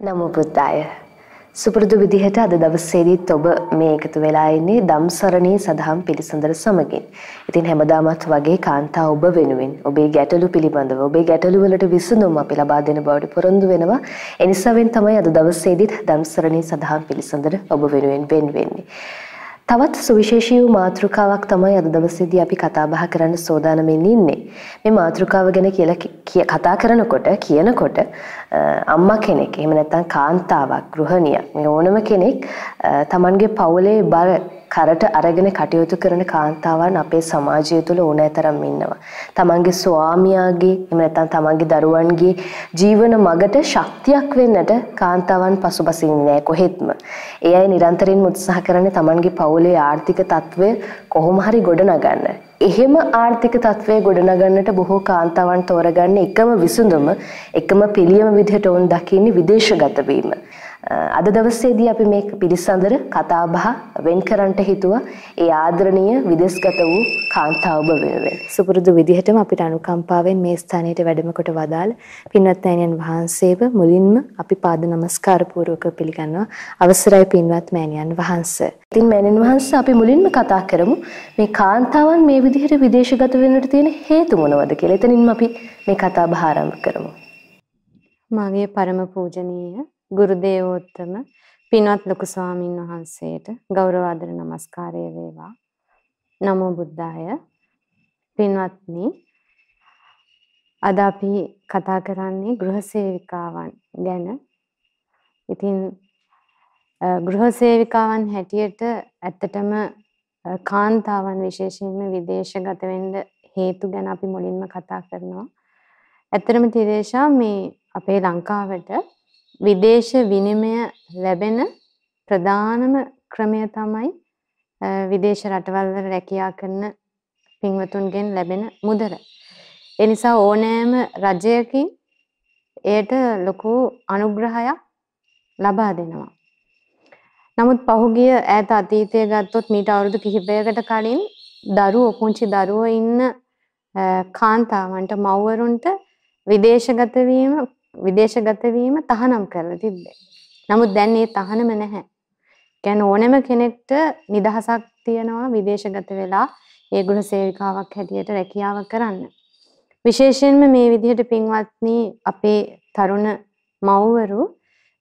නමෝ බුද්දාය. සුපුරුදු විදිහට අද දවසේදීත් ඔබ මේ එකතු වෙලා ඉන්නේ ධම්සරණී සදහම් පිළිසඳර සමගින්. ඉතින් හැමදාමත් වගේ කාන්තා ඔබ වෙනුවෙන් ඔබේ ගැටලු පිළිබඳව ඔබේ ගැටලු වලට විසඳුම් අපි ලබා දෙන බවට පොරොන්දු වෙනවා. එනිසාවෙන් තමයි අද දවසේදීත් ධම්සරණී සදහම් පිළිසඳර ඔබ වෙනුවෙන් වෙන් වෙන්නේ. තවත් සුවිශේෂී වූ මාතෘකාවක් තමයි අද දවසේදී අපි කතා බහ කරන්න සෝදානමින් ඉන්නේ. මේ මාතෘකාව ගැන කියලා කතා කරනකොට කියනකොට අම්මා කෙනෙක් එහෙම නැත්නම් කාන්තාවක් ගෘහණියක් මේ ඕනම කෙනෙක් Tamanගේ පවුලේ බර කරට අරගෙන කටයුතු කරන කාන්තාවන් අපේ සමාජය තුළ ඕනෑතරම් ඉන්නවා. තමන්ගේ ස්වාමියාගේ එහෙම නැත්නම් තමන්ගේ දරුවන්ගේ ජීවන මගට ශක්තියක් වෙන්නට කාන්තාවන් පසුබසින්නේ නැහැ කොහෙත්ම. ඒ අය නිරන්තරයෙන් උත්සාහ කරන්නේ තමන්ගේ පවුලේ ආර්ථික තත්ත්වය කොහොම හරි ගොඩනගන්න. එහෙම ආර්ථික තත්ත්වය ගොඩනගන්නට බොහෝ කාන්තාවන් තෝරගන්න එකම විසඳුම එකම පිළියම විදිහට ඔවුන් දකින්නේ විදේශගත වීම. අද දවසේදී අපි මේ පිළිසඳර කතා බහ වෙන් කරන්නට හිතුවා ඒ ආදරණීය විදේශගත වූ කාන්තාව ඔබ වෙනුවෙන්. සුපුරුදු විදිහටම අපිට අනුකම්පාවෙන් මේ ස්ථානයට වැඩම කොට වදාළ පින්වත් මෑණියන් වහන්සේව මුලින්ම අපි පාද නමස්කාර පූර්වක පිළිගන්නවා. අවසරයි පින්වත් මෑණියන් වහන්සේ. ඉතින් මෑණියන් වහන්සේ අපි මුලින්ම කතා කරමු මේ කාන්තාවන් මේ විදිහට විදේශගත වෙන්නට තියෙන හේතු මොනවද කියලා. එතනින්ම අපි මේ කතා බහ ආරම්භ කරමු. මාගේ පරම පූජනීය ගුරු දේවෝත්තම පින්වත් ලොකු ස්වාමින් වහන්සේට ගෞරව ආදර නමස්කාරය වේවා. නමෝ බුද්ධාය. පින්වත්නි අද අපි කතා කරන්නේ ගෘහ සේවිකාවන් ගැන. ඉතින් ගෘහ සේවිකාවන් හැටියට ඇත්තටම කාන්තාවන් විශේෂයෙන්ම විදේශගත වෙන්න හේතු ගැන අපි මුලින්ම කතා කරනවා. ඇත්තටම තිරේෂා මේ අපේ ලංකාවට විදේශ විනිමය ලැබෙන ප්‍රධානම ක්‍රමය තමයි විදේශ රටවල් වල රැකියා කරන පින්වතුන්ගෙන් ලැබෙන මුදල. ඒ නිසා ඕනෑම රජයකින් එයට ලොකු අනුග්‍රහයක් ලබා දෙනවා. නමුත් පහුගිය ඈත අතීතය ගත්තොත් මීට අවුරුදු කිහිපයකට කලින් දරුවෝ පුංචි දරුවෝ ඉන්න කාන්තාවන්ට මව්වරුන්ට විදේශගත වීම විදේශගත වීම තහනම් කරලා තිබ්බේ. නමුත් දැන් ඒ තහනම නැහැ. කියන්නේ ඕනෑම කෙනෙක්ට නිදහසක් තියනවා විදේශගත වෙලා ඒ ගෘහ සේවිකාවක් හැටියට රැකියාව කරන්න. විශේෂයෙන්ම මේ විදිහට පින්වත්නි අපේ තරුණ මව්වරු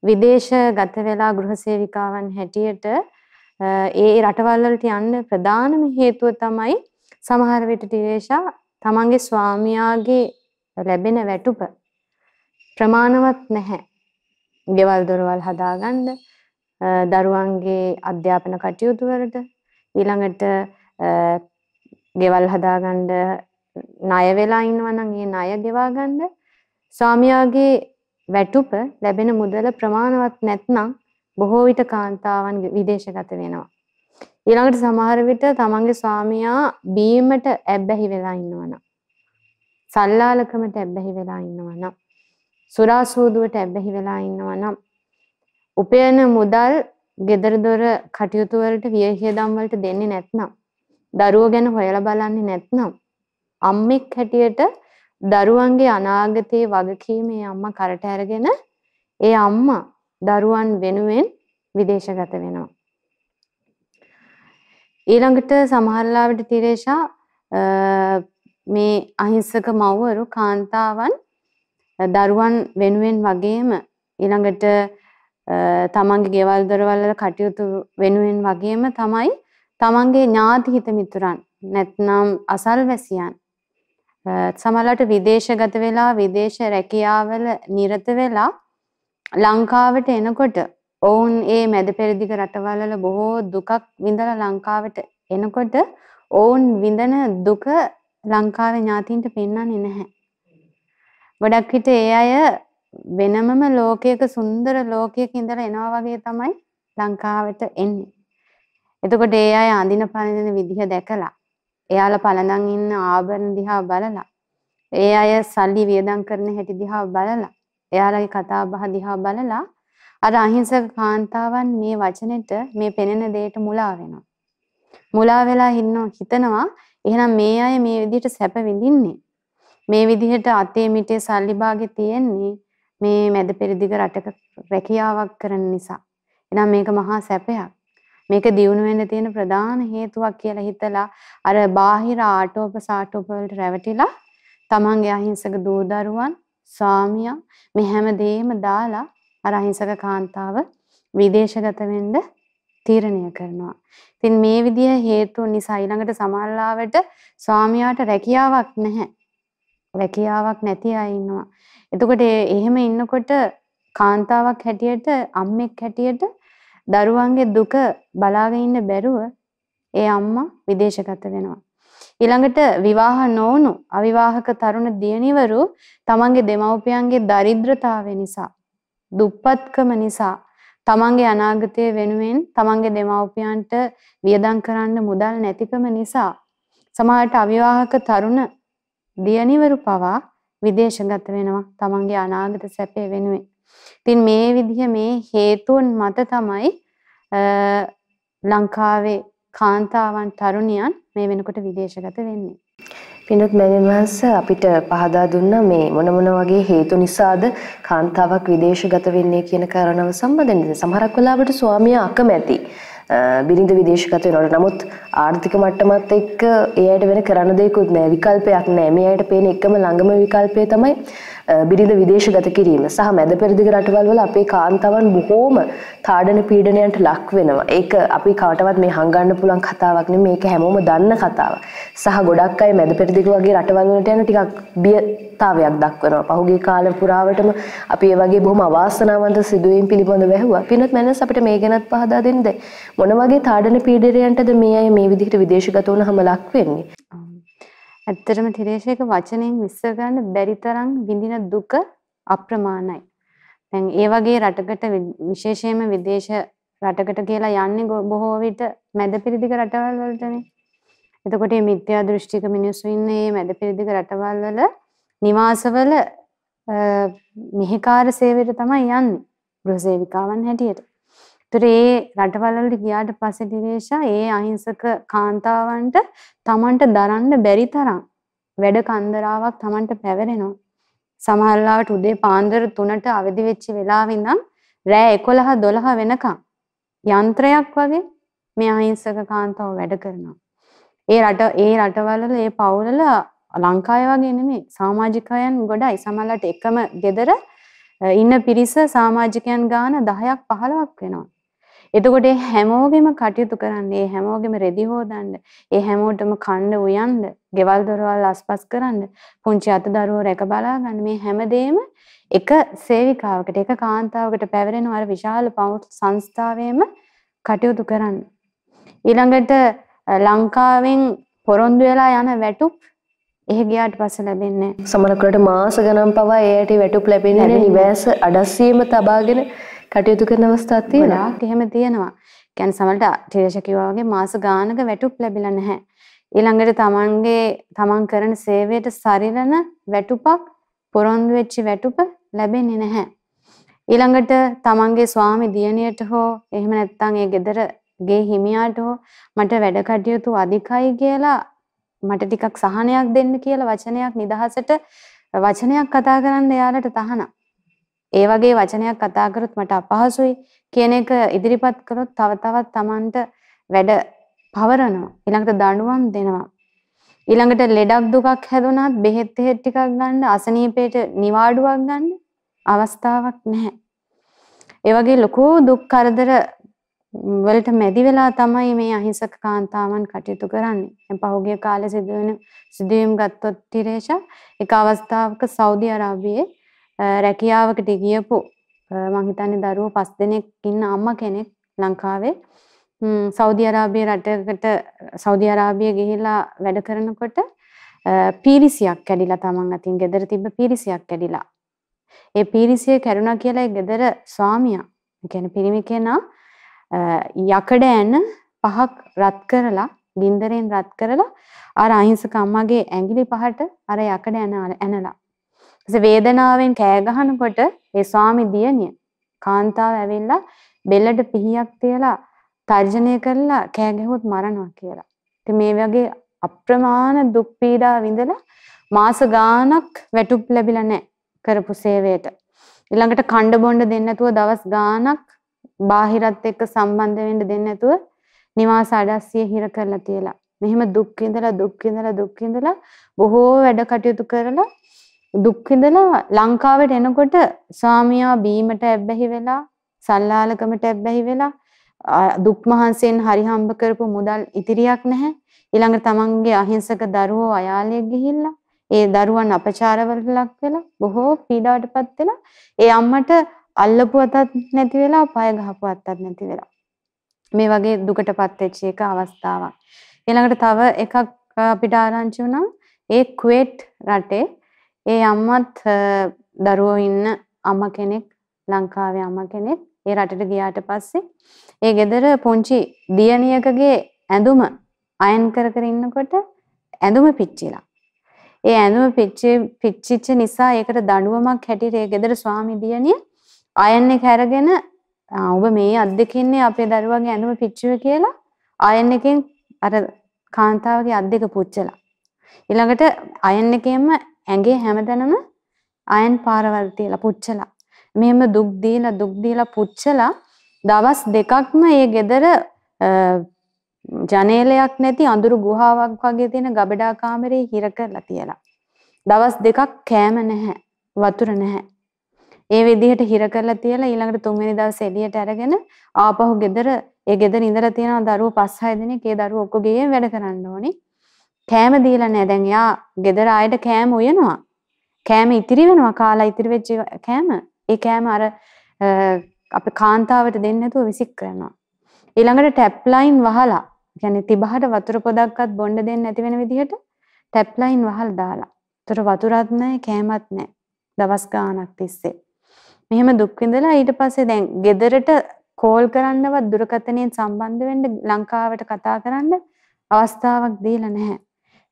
විදේශගත වෙලා ගෘහ සේවිකාවන් හැටියට ඒ රටවල් වලට යන්න ප්‍රධානම හේතුව තමයි සමහර විට ටිරේෂා තමන්ගේ ස්වාමියාගේ ලැබෙන වැටුප ප්‍රමාණවත් නැහැ. ගෙවල් දොරවල් හදාගන්න, දරුවන්ගේ අධ්‍යාපන කටයුතු වලට ඊළඟට ගෙවල් හදාගන්න ණය වෙලා ඉන්නවා නම් ඒ ණය ගෙවා ගන්න ස්වාමියාගේ වැටුප ලැබෙන මුදල ප්‍රමාණවත් නැත්නම් බොහෝ විට කාන්තාවන් විදේශගත වෙනවා. ඊළඟට සමහර විට තමන්ගේ ස්වාමියා බීමට ඇබ්බැහි වෙලා ඉන්නවනම් සල්ලාලකමට ඇබ්බැහි වෙලා ඉන්නවනම් සුරාසූදුවට ඇබ්බැහි වෙලා ඉන්නවා නම් උපයන මුදල් ගෙදර දොර කටයුතු වලට වියහියදම් වලට දෙන්නේ නැත්නම් දරුවෝ ගැන හොයලා බලන්නේ නැත්නම් අම්මෙක් හැටියට දරුවන්ගේ අනාගතයේ වගකීම ඒ අම්මා කරට අරගෙන ඒ අම්මා දරුවන් වෙනුවෙන් විදේශගත වෙනවා. ඊළඟට සමහරලාවට තිරේෂා මේ අහිංසක මව්වරු කාන්තාවන් දරුවන් වෙනුවෙන් වගේම ඊළඟට තමන්ගේ ගෙවල් දොරවල් වල කටයුතු වෙනුවෙන් වගේම තමයි තමන්ගේ ඥාති හිත මිතුරන් නැත්නම් අසල්වැසියන් සමහරවිට විදේශගත වෙලා විදේශ රැකියාවල නිරත වෙලා ලංකාවට එනකොට ඔවුන් ඒ මැද පෙරදිග රටවල් වල බොහෝ දුකක් විඳලා ලංකාවට එනකොට ඔවුන් විඳන දුක ලංකාවේ ඥාතීන්ට පෙන්වන්නේ නැහැ. ගොඩක් විට ඒ අය වෙනමම ලෝකයක සුන්දර ලෝකයක ඉඳලා එනවා වගේ තමයි ලංකාවට එන්නේ. එතකොට ඒ අය අඳින පළඳින විදිහ දැකලා එයාලා පළඳන් ඉන්න ආභරණ දිහා බලලා ඒ අය සල්ලි වියදම් කරන හැටි දිහා බලලා එයාලගේ කතා බහ දිහා බලලා අර අහිංසක කාන්තාවන් මේ වචනෙට මේ පෙනෙන දෙයට මුලා වෙනවා. මුලා වෙලා ඉන්නව හිතනවා එහෙනම් මේ අය මේ විදිහට සැප විඳින්නේ මේ විදිහට අතේ මිටේ සල්ලි භාගෙ තියෙන්නේ මේ මැද පෙරදිග රටක රැකියාවක් කරන නිසා. එහෙනම් මේක මහා සැපයක්. මේක දියුණු වෙන්න තියෙන ප්‍රධාන හේතුවක් කියලා හිතලා අර බාහිර ආටෝප සාටෝප වලට රැවටිලා තමන්ගේ අහිංසක දූ දරුවන් ස්වාමියා මේ හැම දෙයක්ම දාලා අර අහිංසක කාන්තාව විදේශගත වෙන්න තීරණය කරනවා. ඉතින් මේ විදිහ හේතු නිසා ඊළඟට සමහරලාවට ස්වාමියාට රැකියාවක් නැහැ. රැකියාවක් නැති අය ඉන්නවා. එතකොට එහෙම ඉන්නකොට කාන්තාවක් හැටියට අම්මෙක් හැටියට දරුවන්ගේ දුක බලාගෙන ඉන්න බැරුව ඒ අම්මා විදේශගත වෙනවා. ඊළඟට විවාහ නොවුණු අවිවාහක තරුණ දියණිවරු තමන්ගේ දෙමව්පියන්ගේ දරිද්‍රතාවය නිසා දුප්පත්කම නිසා තමන්ගේ අනාගතය වෙනුවෙන් තමන්ගේ දෙමව්පියන්ට වියදම් කරන්න මුදල් නැතිකම නිසා සමහරට අවිවාහක තරුණ දියණිවරු පවා විදේශගත වෙනවා තමන්ගේ අනාගත සැපේ වෙනුවෙන්. ඉතින් මේ විදිහ මේ හේතුන් මත තමයි ලංකාවේ කාන්තාවන් තරුණියන් මේ වෙනකොට විදේශගත වෙන්නේ. පින්වත් මෑණියන් වහන්සේ අපිට පහදා දුන්නා මේ මොන මොන වගේ හේතු නිසාද කාන්තාවක් විදේශගත වෙන්නේ කියන කාරණාව සම්බන්ධයෙන්. සමහරක් වෙලාවට ස්වාමියා අකමැති. බිරිඳ විදේශගත වෙනවට නමුත් ආර්ථික මට්ටමත් එක්ක ඒ අයට වෙන කරන්න දෙයක්වත් නැහැ විකල්පයක් නැහැ මේ අයට පේන එකම ළඟම විකල්පය තමයි බිරිඳ විදේශගත කිරීම සහ මැද පෙරදිග රටවල් වල අපේ කාන්තාවන් බොහෝම තාඩන පීඩනයන්ට ලක් වෙනවා. ඒක අපි කාටවත් මේ හංගන්න පුළුවන් කතාවක් නෙමෙයි මේක හැමෝම දන්න කතාවක්. සහ ගොඩක් අය මැද පෙරදිග වගේ රටවල් වලට යන ටිකක් බියතාවයක් දක්වනවා. පහුගිය කාල පුරාවටම අපි ඒ වගේ බොහොම අවාසනාවන්ත සිදුවීම් පිළිබඳව ඇහුවා. පින්වත් මනස අපිට මේ ගැනත් පහදා දෙන්නද? මොන වගේ තාඩන පීඩනයන්ටද මේ අය මේ විදිහට විදේශගත වුණාම ලක් වෙන්නේ? ඇත්තටම තිරේෂයක වචනයෙන් විස්තර කරන්න බැරි තරම් විඳින දුක අප්‍රමාණයි. දැන් ඒ වගේ රටකට විශේෂයෙන්ම විදේශ රටකට කියලා යන්නේ බොහෝ විට මැද පෙරදිග රටවල් වලටනේ. එතකොට මේ මිත්‍යා දෘෂ්ටික මිනිස්සු ඉන්නේ මේ මැද පෙරදිග රටවල් වල නිවාසවල මෙහෙකාර සේවයට තමයි යන්නේ. ගෘහ සේවිකාවන් හැටියට. ඒතර ඒ රටවල් වලට ගියාට පස්සේ දිනේෂා ඒ අහිංසක කාන්තාවන්ට Tamanට දරන්න බැරි තරම් වැඩ කන්දරාවක් Tamanට පැවරෙනවා. සමහර ලාවට උදේ පාන්දර 3ට අවදි වෙච්ච වෙලාවෙ ඉඳන් රෑ 11 12 වෙනකම් යන්ත්‍රයක් වගේ මේ අහිංසක කාන්තාව වැඩ කරනවා. ඒ රට ඒ රටවල ඒ පවුලල ලංකාවේ වගේ නෙමෙයි සමාජිකයන් ගොඩයි සමහරවිට එකම ගෙදර ඉන්න පිරිස සමාජිකයන් ගාන 10ක් 15ක් වෙනවා. එතකොට ඒ හැමෝගෙම කටයුතු කරන්න, ඒ හැමෝගෙම රෙදි හොදන්න, ඒ හැමෝටම කන්න උයන්න, ගෙවල් දොරවල් අස්පස් කරන්න, පුංචි අත දරුවෝ රැක බලා ගන්න මේ හැමදේම එක සේවිකාවකට, එක කාන්තාවකට පැවරෙන අර විශාල සංස්ථාවෙම කටයුතු කරන්න. ඊළඟට ලංකාවෙන් පොරොන්දු වෙලා යන වැටුප් එහෙ ගියාට පස්සේ ලැබෙන්නේ සමහරකට මාස ගණන් පවා එයට වැටුප් ලැබෙන්නේ නැහැ නිවාස අඩස්සියම තබාගෙන කටයුතු කරන අවස්ථාවක් තියෙනවා. එහෙම තියෙනවා. කියන්නේ සමහරට ටිරේෂ කිව්වා වගේ මාස ගානක වැටුප් ලැබිලා නැහැ. ඊළඟට තමන්ගේ තමන් කරන සේවයට සරිලන වැටුපක් පොරොන්දු වෙච්ච වැටුප ලැබෙන්නේ නැහැ. ඊළඟට තමන්ගේ ස්වාමි දියණියට හෝ එහෙම නැත්නම් ඒ ගෙදර ගේ හිමියාට හෝ මට වැඩ කටයුතු අධිකයි කියලා මට ටිකක් සහනයක් දෙන්න කියලා වචනයක් නිදහසට වචනයක් කතා කරන්න එයාලට තහනම්. ඒ වගේ වචනයක් කතා කරොත් මට අපහසුයි කියන එක ඉදිරිපත් කරොත් තව තවත් Tamanට වැඩ පවරනවා. ඊළඟට දඬුවම් දෙනවා. ඊළඟට ලෙඩක් දුකක් හැදුනත් බෙහෙත් තෙහෙත් ටිකක් ගන්න අසනීපයට නිවාඩුවක් ගන්න අවස්ථාවක් නැහැ. ඒ වගේ ලොකු දුක් කරදර වලට මැදි වෙලා තමයි මේ අහිංසක කාන්තාවන් කටයුතු කරන්නේ. දැන් පහුගිය කාලේ සිදුවෙන සිදුවීම් ගත්තොත් තිරේෂා එක අවස්ථාවක සෞදි අරාබියේ රැකියාවකට ගියපු මං හිතන්නේ දරුවෝ පස් දෙනෙක් ඉන්න අම්මා කෙනෙක් ලංකාවේ සෞදි අරාබිය රටකට සෞදි අරාබිය ගිහිලා වැඩ කරනකොට පීරිසියක් කැඩිලා තමන් අතින් ගෙදර තිබ්බ පීරිසියක් කැඩිලා. ඒ පීරිසිය කැඩුනා කියලා ඒ ගෙදර ස්වාමියා, කියන්නේ පිරිමි කෙනා යකඩ ඇන පහක් රත් කරලා, ගින්දරෙන් රත් කරලා අර අහිංසක අම්මගේ ඇඟිලි පහට අර යකඩ ඇන ඇනලා වේදනාවෙන් කෑ ගහනකොට ඒ ස්වාමි දියණිය කාන්තාව ඇවිල්ලා බෙල්ලට පිහියක් තියලා තර්ජනය කරලා කෑ ගැහුවොත් මරනවා කියලා. ඉතින් මේ වගේ අප්‍රමාණ දුක් පීඩා විඳලා මාස ගාණක් වැටුප් ලැබිලා නැහැ කරපු සේවයට. ඊළඟට කණ්ඩ බොණ්ඩ දෙන්නේ නැතුව දවස් ගාණක් බාහිරත් එක්ක සම්බන්ධ වෙන්න දෙන්නේ නැතුව නිවාස අඩස්සිය හිර කරලා තියලා. මෙහෙම දුක් විඳලා දුක් විඳලා දුක් විඳලා බොහෝ වැඩ කටයුතු කරලා දුක් විඳලා ලංකාවට එනකොට ස්වාමියා බීමට ඇබ්බැහි වෙලා සල්ලාලකමට ඇබ්බැහි වෙලා දුක් මහන්සියෙන් හරි හම්බ කරපු මුදල් ඉතිරියක් නැහැ. ඊළඟට තමන්ගේ අහිංසක දරුවෝ අයාලෙක් ගිහිල්ලා ඒ දරුවන් අපචාරවලට ලක් වෙලා බොහෝ පීඩාවටපත් වෙලා ඒ අම්මට අල්ලපු අතත් නැති වෙලා පය ගහපු අතත් නැති වෙලා මේ වගේ දුකටපත් වෙච්ච එක අවස්ථාවක්. ඊළඟට තව එකක් අපිට ආරංචි වුණා ඒ කුවේට් රටේ ඒ අම්මත් දරුවෝ ඉන්න අම්ම කෙනෙක් ලංකාවේ අම්ම කෙනෙක් ඒ රටට ගියාට පස්සේ ඒ ගෙදර පුංචි දියණියකගේ ඇඳුම අයන් කර කර ඉන්නකොට ඇඳුම පිච්චිලා. ඒ ඇඳුම පිච්චිච්ච නිසා ඒකට දඬුවමක් හැටියට ඒ ගෙදර ස්වාමි දියණිය අයන් එක අරගෙන ඔබ මේ අද්දකින්නේ අපේ දරුවගේ ඇඳුම පිච්චුවේ කියලා අයන් එකෙන් අර කාන්තාවගේ අත් දෙක පුච්චලා. ඊළඟට අයන් එකෙන්ම ඇඟේ හැමදැනම අයන් පාරවල් තියලා පුච්චලා. මෙහෙම දුක් දීලා දුක් දීලා පුච්චලා දවස් දෙකක්ම ඒ ගෙදර ජනේලයක් නැති අඳුරු ගුහාවක් වගේ තියෙන ගබඩා කාමරේ හිර කරලා තියලා. දවස් දෙකක් කෑම නැහැ. වතුර නැහැ. ඒ විදිහට හිර කරලා තියලා ඊළඟට තුන්වෙනි දවසේ එළියට අරගෙන ආපහු ගෙදර ඒ ගෙදර ඉඳලා තියෙන දරුවෝ පස් හය දෙනෙක් ඒ දරුවෝ ඔක්කොගේ වැඩ කරන්න ඕනේ. කෑම දීලා නැහැ. දැන් යා ගෙදර ආයෙත් කෑම උයනවා. කෑම ඉතිරි වෙනවා කාලා ඉතිරි වෙච්ච කෑම. ඒ කෑම අර අපේ කාන්තාවට දෙන්නේ නැතුව විසික් කරනවා. ඊළඟට ටැප් ලයින් වහලා කියන්නේ තිබහට වතුර පොදක්වත් බොන්න දෙන්නේ නැති වෙන විදිහට ටැප් ලයින් වහලා දාලා. ඒතර වතුරත් නැහැ කෑමත් නැහැ. දවස් ගාණක් තිස්සේ. මෙහෙම දුක් විඳලා ඊට පස්සේ දැන් ගෙදරට කෝල් කරන්නවත් දුරකථනයෙන් සම්බන්ධ වෙන්න ලංකාවට කතා කරන්න අවස්ථාවක් දීලා නැහැ.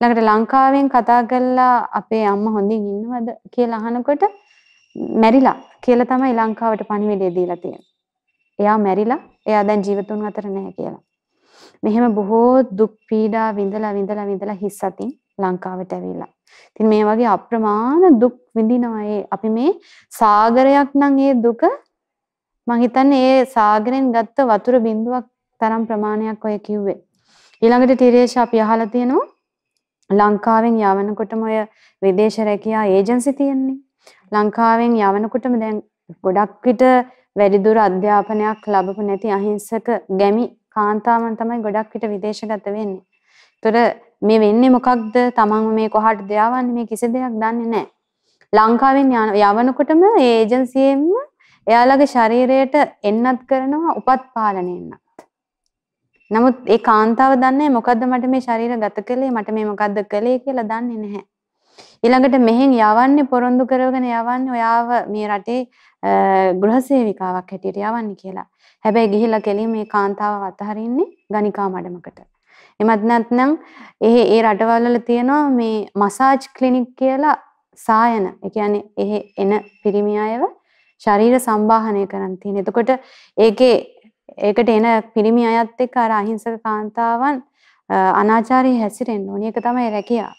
ළඟට ලංකාවෙන් කතා කරලා අපේ අම්මා හොඳින් ඉන්නවද කියලා අහනකොට මැරිලා කියලා තමයි ලංකාවට පණිවිඩය දීලා තියෙන්නේ. එයා මැරිලා එයා දැන් ජීවතුන් අතර නැහැ කියලා. මෙහෙම බොහෝ දුක් පීඩා විඳලා විඳලා විඳලා හිස් අතින් ලංකාවට ඇවිල්ලා. ඉතින් මේ වගේ අප්‍රමාණ දුක් විඳිනවා ඒ අපි මේ සාගරයක් නම් ඒ දුක මං හිතන්නේ ඒ සාගරෙන් ගත්ත වතුර බිඳුවක් තරම් ප්‍රමාණයක් ඔය කිව්වේ. ඊළඟට ටිරේෂ අපි අහලා තියෙනවා ලංකාවෙන් යවනකොටම ඔය විදේශ රැකියා ඒජන්සි තියෙන්නේ. ලංකාවෙන් යවනකොටම දැන් ගොඩක් විට වැඩිදුර අධ්‍යාපනයක් ලැබපු නැති අහිංසක ගැමි කාන්තාවන් තමයි ගොඩක් විට විදේශගත වෙන්නේ. ඒතර මේ වෙන්නේ මොකක්ද? තමන් මේ කොහාටද යවන්නේ මේ කිසි දෙයක් දන්නේ නැහැ. ලංකාවෙන් යවනකොටම ඒ ඒජන්සියෙන්ම එයාලගේ ශරීරයට එන්නත් කරනවා උපත් පාලනය එන්නත්. නමුත් ඒ කාන්තාව දන්නේ මොකද්ද මට මේ ශරීර ගත කළේ මට මේ මොකද්ද කළේ කියලා දන්නේ නැහැ. ඊළඟට මෙහෙන් යවන්නේ පොරොන්දු කරගෙන යවන්නේ ඔයාව මේ රටේ ගෘහසේවිකාවක් හැටියට යවන්නේ කියලා. හැබැයි ගිහිල්ලා කෙලින් මේ කාන්තාව අතහරින්නේ ගණිකා මඩමකට. එමත් නැත්නම් ඒ ඒ රටවල් වල තියෙනවා මේ මසාජ් ක්ලිනික් කියලා සායන. ඒ කියන්නේ එහි එන පිරිමි අයව ශරීර සම්බාහනය කරන් තියෙන. එතකොට ඒකේ ඒකට එන පිරිමි අයත් එක්ක අර අහිංසක කාන්තාවන් අනාචාරයේ හැසිරෙන්න ඕනේ. ඒක තමයි රැකියාව.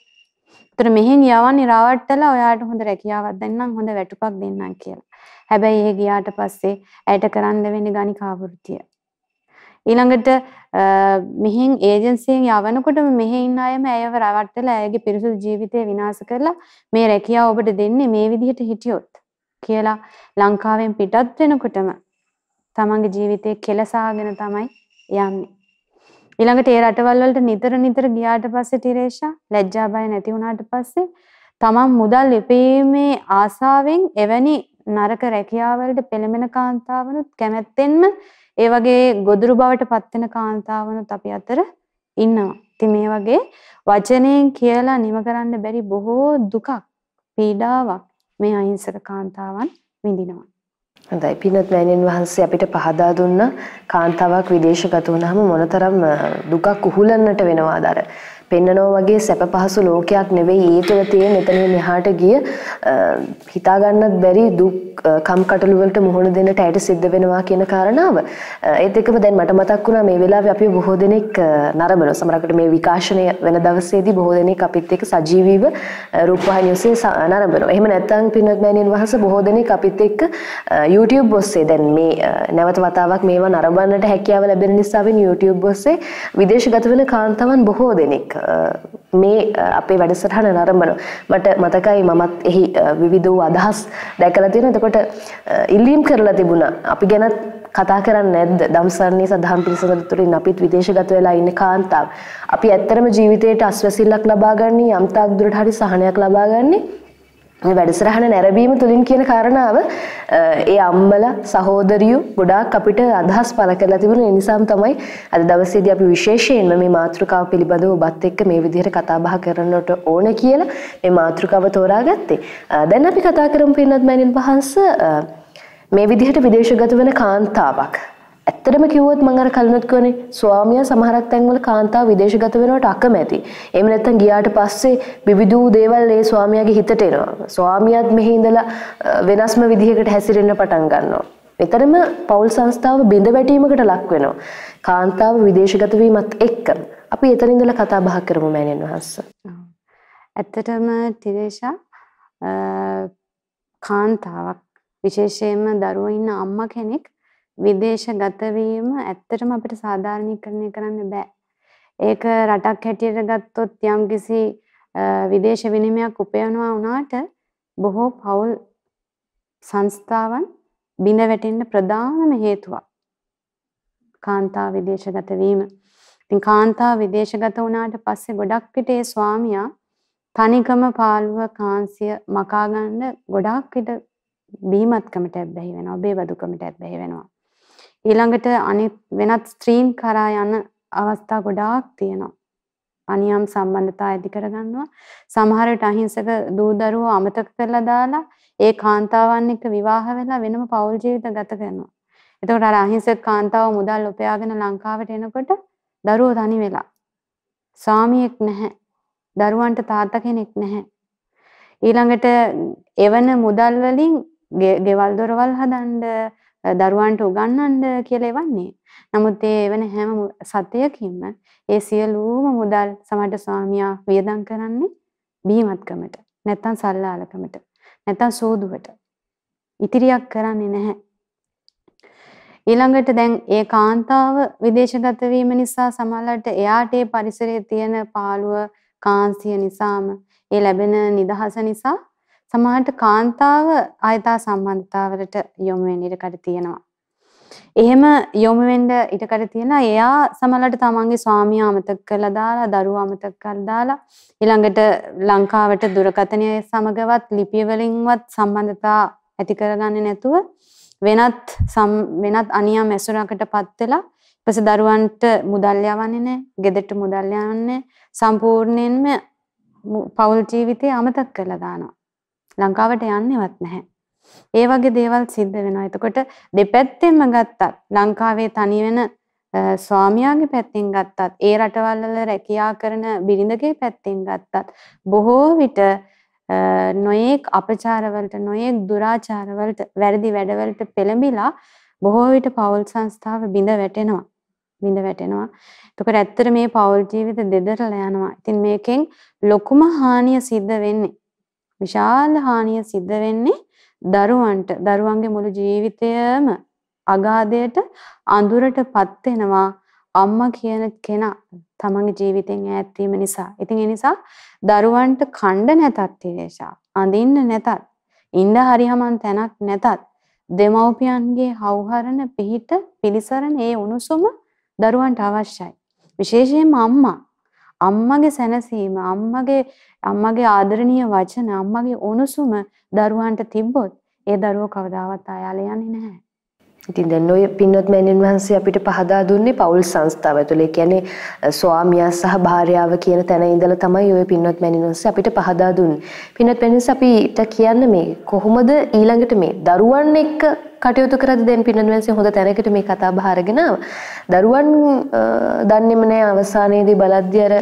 ඒතර මෙහෙන් යවන්නේ රවට්ටලා ඔයාට හොඳ රැකියාවක් දෙන්නම් හොඳ වැටුපක් දෙන්නම් කියලා. හැබැයි ඒ ගියාට පස්සේ ඇයට කරන්න වෙන්නේ ගණිකා වෘත්තිය. ඊළඟට මෙහෙන් ඒජන්සියෙන් යවනකොටම මෙහෙ ඉන්න අයම ඇයව රවට්ටලා ඇයගේ පිරිසුදු ජීවිතය විනාශ කරලා මේ රැකියාව ඔබට දෙන්නේ මේ විදිහට හිටියොත් කියලා ලංකාවෙන් පිටත් වෙනකොටම තමන්ගේ ජීවිතේ කෙලසාගෙන තමයි යන්නේ. ඊළඟට ඒ රටවල් වලට නිතර නිතර ගියාට පස්සේ ටිරේෂා ලැජ්ජා බය නැති වුණාට පස්සේ තමන් මුදල් ඉපීමේ ආසාවෙන් එවැනි නරක රැකියාවලට පෙළඹෙන කාන්තාවනුත් කැමැත්තෙන්ම ඒ වගේ ගොදුරු බවට පත්වෙන කාන්තාවනුත් අපි අතර ඉන්නවා. ඉතින් මේ වගේ වචනයෙන් කියලා නිම කරන්න බැරි බොහෝ දුකක් පීඩාවක් මේ අහිංසක කාන්තාවන් විඳිනවා. හොඳයි. පින්වත් මෑණියන් වහන්සේ අපිට පහදා දුන්න කාන්තාවක් විදේශගත වුණාම මොනතරම් දුකක් උහුලන්නට වෙනවාද අර? පෙන්නනවා වගේ සැප පහසු ලෝකයක් නෙවෙයි ඒ තුළ තියෙන එතනින් එහාට ගිය හිතා ගන්නත් බැරි දුක් කම්කටොළු වලට මුහුණ දෙන්නට ඇයට සිද්ධ වෙනවා කියන කාරණාව. ඒත් එක්කම දැන් මට මතක් වුණා මේ වෙලාවේ අපි බොහෝ දෙනෙක් නරඹන සමහරකට මේ විකාශනය වෙන දවසේදී බොහෝ දෙනෙක් අපිත් එක්ක සජීවීව රූපවාහිනිය ඔස්සේ නරඹනවා. එහෙම නැත්නම් පින්වත් මෑණියන් වහන්සේ බොහෝ දෙනෙක් අපිත් එක්ක YouTube ඔස්සේ දැන් මේ නැවත වතාවක් මේවා නරඹන්නට හැකියාව ලැබෙන නිසාවෙන් YouTube ඔස්සේ විදේශගත වෙන කාන්තාවන් බොහෝ දෙනෙක් Uh, මේ uh, අපේ වැඩසටහන නරඹනවා. මට uh, මතකයි මමත් එහි විවිධ වූ අදහස් දැකලා තියෙනවා. එතකොට ඉල්ලීම් කරලා තිබුණා. අපි ගැනත් කතා කරන්නේ නැද්ද? දම්සරණී සදහම් පිළිසඳර තුලින් අපිත් විදේශගත වෙලා ඉන්න කාන්තාව. අපි ඇත්තරම ජීවිතේට අස්වැසිල්ලක් ලබා ගන්නේ යම් තාක් දුරට හරි සහනයක් ලබා ගන්නේ මේ වැඩසටහන නැරඹීම තුලින් කියන කාරණාව ඒ අම්මලා සහෝදරියෝ ගොඩාක් අපිට අදහස් පළ කරලා තිබුණේ ඒ නිසාම තමයි අද දවසේදී අපි විශේෂයෙන්ම මේ මාතෘකාව පිළිබඳව ඔබත් එක්ක මේ විදිහට කතා බහ කරන්නට ඕන කියලා මේ මාතෘකාව තෝරාගත්තේ. දැන් අපි කතා කරමු පින්නත් මෑණින් වහන්සේ මේ විදිහට විදේශගත වෙන කාන්තාවක් ඇත්තටම කිව්වොත් මම අර කලිනුත් කියවනේ ස්වාමියා සමහරක් තැන්වල කාන්තාව විදේශගත වෙනවට අකමැති. එහෙම නැත්නම් ගියාට පස්සේ විවිධ දේවල් ඒ ස්වාමියාගේ හිතට එනවා. ස්වාමියාත් මෙහි ඉඳලා වෙනස්ම විදිහකට හැසිරෙන්න පටන් ගන්නවා. එතරම් පෞල් සංස්ථාව බිඳ වැටීමකට ලක් වෙනවා. කාන්තාව විදේශගත වීමත් එක්ක අපි එතන ඉඳලා කතා බහ කරමු මෑණියන් වහන්සේ. ඇත්තටම තිරේෂා කාන්තාවක් විශේෂයෙන්ම දරුවෝ ඉන්න අම්මා කෙනෙක් විදේශගත වීම ඇත්තටම අපිට සාධාරණීකරණය කරන්න බෑ. ඒක රටක් හැටියට ගත්තොත් යම්කිසි විදේශ විනිමයක් උපයනවා වුණාට බොහෝ පෞල් සංස්ථාවන් බිඳ වැටෙන්න ප්‍රධානම හේතුවක් කාන්තා විදේශගත වීම. ඉතින් කාන්තා විදේශගත වුණාට පස්සේ ගොඩක් විට ඒ ස්වාමියා තනිකම පාළුව කාන්සිය මකා ගන්න ගොඩාක් විට බීමත්කමට ඇබ්බැහි වෙනවා, බේබදුකමට ඇබ්බැහි වෙනවා. ඊළඟට අනිත් වෙනත් ස්ත්‍රීන් කරා යන අවස්ථා ගොඩාක් තියෙනවා. අනියම් සම්බන්ධතා ඇති කරගන්නවා. සමහර විට අහිංසක දූ දරුවෝ අමතක කරලා දාලා ඒ කාන්තාවන් එක්ක විවාහ වෙලා වෙනම පෞල් ජීවිත ගත කරනවා. එතකොට අර අහිංසක කාන්තාව මුදල් උපයාගෙන ලංකාවට එනකොට දරුවෝ තනි වෙලා. ස්වාමියෙක් නැහැ. දරුවන්ට තාත්තා කෙනෙක් නැහැ. ඊළඟට එවන මුදල් වලින් ගෙවල් දොරවල් හදන්න දරුවන්ට උගන්වන්න කියලා එවන්නේ. නමුත් ඒ වෙන හැම සතයකින්ම ඒ සියලුම මුදල් සමහර ස්වාමියා වියදම් කරන්නේ බීමත්කමට, නැත්තම් සල්ලාලකමට, නැත්තම් සෝදුවට. ඉතිරියක් කරන්නේ නැහැ. ඊළඟට දැන් ඒ කාන්තාව විදේශගත වීම නිසා සමහරවිට එයාට ඒ පරිසරයේ තියෙන පාළුව කාන්සිය නිසාම ඒ ලැබෙන නිදහස නිසා සමහරට කාන්තාව ආයතා සම්බන්ධතාවලට යොමු වෙන්න ඉඩකඩ තියෙනවා. එහෙම යොමු වෙන්න ඉඩකඩ තියෙනවා. එයා සමහරට තමන්ගේ ස්වාමියා අමතක කරලා දාලා, දරුවා අමතක කරලා දාලා ඊළඟට ලංකාවට දුරකථනය සමගවත් ලිපිය වලින්වත් සම්බන්ධතා ඇති කරගන්නේ නැතුව වෙනත් වෙනත් අනියම් ඇසුරකටපත් වෙලා ඊපස්සේ දරුවන්ට මුදල් යවන්නේ නැහැ, ගෙදරට මුදල් යවන්නේ සම්පූර්ණයෙන්ම පෞල් ජීවිතය අමතක කරලා දානවා. ලංකාවට යන්නේවත් නැහැ. ඒ වගේ දේවල් සිද්ධ වෙනවා. එතකොට දෙපැත්තෙන්ම ගත්තත් ලංකාවේ තනි වෙන ස්වාමියාගේ පැත්තෙන් ගත්තත් ඒ රටවල් වල රැකියා කරන බිරිඳගේ පැත්තෙන් ගත්තත් බොහෝ විට නොයේක් අපචාරවලට නොයේක් දුරාචාරවලට වැරදි වැඩවලට පෙළඹිලා බොහෝ විට පෞල් සංස්ථාව බිඳ වැටෙනවා. බිඳ වැටෙනවා. එතකොට ඇත්තට මේ පෞල් ජීවිත දෙදරලා යනවා. ඉතින් මේකෙන් ලොකුම හානිය සිද්ධ වෙන්නේ විශාල හානිය සිද්ධ වෙන්නේ දරුවන්ට දරුවන්ගේ මුළු ජීවිතයම අගාධයට අඳුරටපත් වෙනවා අම්මා කියන කෙනා තමන්ගේ ජීවිතෙන් ඈත් වීම නිසා. ඉතින් ඒ නිසා දරුවන්ට කණ්ඩ නැතත් තිරේෂා අඳින්න නැතත් ඉන්න හරියමන් තැනක් නැතත් දෙමව්පියන්ගේ හවුහරණ පිහිට පිළිසරණ ඒ උණුසුම දරුවන්ට අවශ්‍යයි. විශේෂයෙන්ම අම්මා අම්මගේ සැනසීම අම්මගේ අම්මගේ ආදරණීය වචන අම්මගේ උණුසුම දරුවන්ට තිබ්බොත් ඒ දරුවෝ කවදාවත් ආයාල යන්නේ නැහැ. ඉතින් දැන් ඔය පින්වත් මෑණියන් වහන්සේ අපිට පහදා දුන්නේ පෞල් සංස්ථාව ඇතුළේ. කියන්නේ ස්වාමියා සහ භාර්යාව කියන තැන ඉඳලා තමයි ඔය පින්වත් මෑණියන් වහන්සේ අපිට පහදා දුන්නේ. පින්වත් මෑණියන්ස් අපිට කියන්න මේ කොහොමද ඊළඟට මේ දරුවන් එක්ක කටයුතු කරද්දී දැන් පින්වත් මෑණියන්ස් හොඳ තැනකට මේ කතා බහ අරගෙන දරුවන් දන්නේම නැහැ අවසානයේදී බලද්දී අර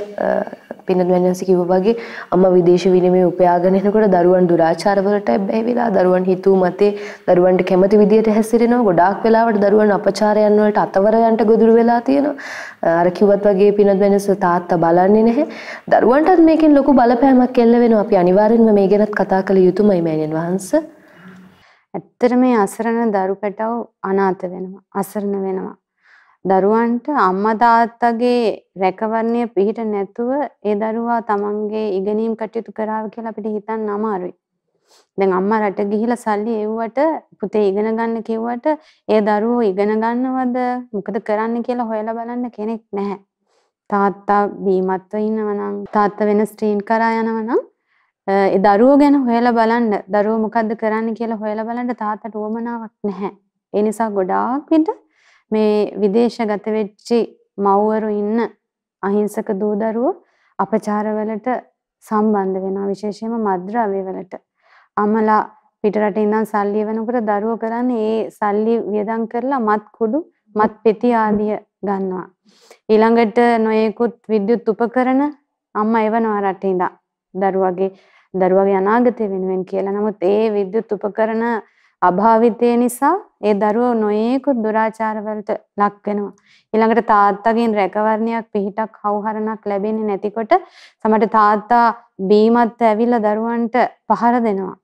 පින්නත් මෑණියන්ස කිව්වා වගේ අම්මා විදේශ විනිමය උපයාගෙන එනකොට දරුවන් දුරාචාර වලට බැහැ වෙලා දරුවන් හිතුව මතේ දරුවන්ට කැමති විදියට හැසිරෙනවා. ගොඩාක් වෙලාවට දරුවන් අපචාරයන් වලට අතවරයන්ට ගොදුරු වෙලා තියෙනවා. අර කිව්වත් වගේ පින්නත් මෑණියන්ස තාත්තා බලන්නේ නැහැ. දරුවන්ටත් මේකෙන් ලොකු බලපෑමක් එල්ල වෙනවා. අපි අනිවාර්යෙන්ම මේ ගැනත් කතා කළ යුතුමයි මෑණියන් වහන්සේ. ඇත්තට මේ අසරණ දරු පැටව අනාථ වෙනවා. අසරණ වෙනවා. දරුවන්ට අම්මා තාත්තගේ රැකවරණය පිහිට නැතුව ඒ දරුවා තමන්ගේ ඉගෙනීම් කටයුතු කරාව කියලා අපිට හිතන්න අමාරුයි. දැන් අම්මා රට ගිහිලා සල්ලි එව්වට පුතේ ඉගෙන ගන්න කිව්වට ඒ දරුවෝ ඉගෙන ගන්නවද මොකද කරන්න කියලා හොයලා බලන්න කෙනෙක් නැහැ. තාත්තා බීමත්ව ඉන්නවා නම් තාත්තා වෙන ස්ත්‍රීන් කරා යනවා නම් ඒ දරුවෝ ගැන හොයලා බලන්න දරුවෝ මොකද්ද කරන්න කියලා හොයලා බලන්න තාත්තට උවමනාවක් නැහැ. ඒ නිසා ගොඩාක් විට මේ විදේශගත වෙච්චි මව්වරු ඉන්න අහිංසක දූ දරුවෝ අපචාරවලට සම්බන්ධ වෙනවා විශේෂයෙන්ම මද්ද්‍රව්‍ය වලට. අමලා පිටරට ඉඳන් සල්ලි වෙනකොට දරුවෝ කරන්නේ ඒ සල්ලි වියදම් කරලා මත් කුඩු මත් පෙති ආදිය ගන්නවා. ඊළඟට නොයෙකුත් විද්‍යුත් උපකරණ අම්මා එවනවා රටේ ඉඳන්. දරුවගේ දරුවගේ අනාගතය වෙනුවෙන් කියලා. නමුත් ඒ විද්‍යුත් උපකරණ අභාවිතය නිසා ඒ දරුවෝ නොයේකුත් දුරාචාරවලට ලක් වෙනවා. ඊළඟට තාත්තගෙන් රැකවරණයක් පිහිටක් හවුහරණක් ලැබෙන්නේ නැතිකොට සමහර තාත්තා බීමත් ඇවිල්ලා දරුවන්ට පහර දෙනවා.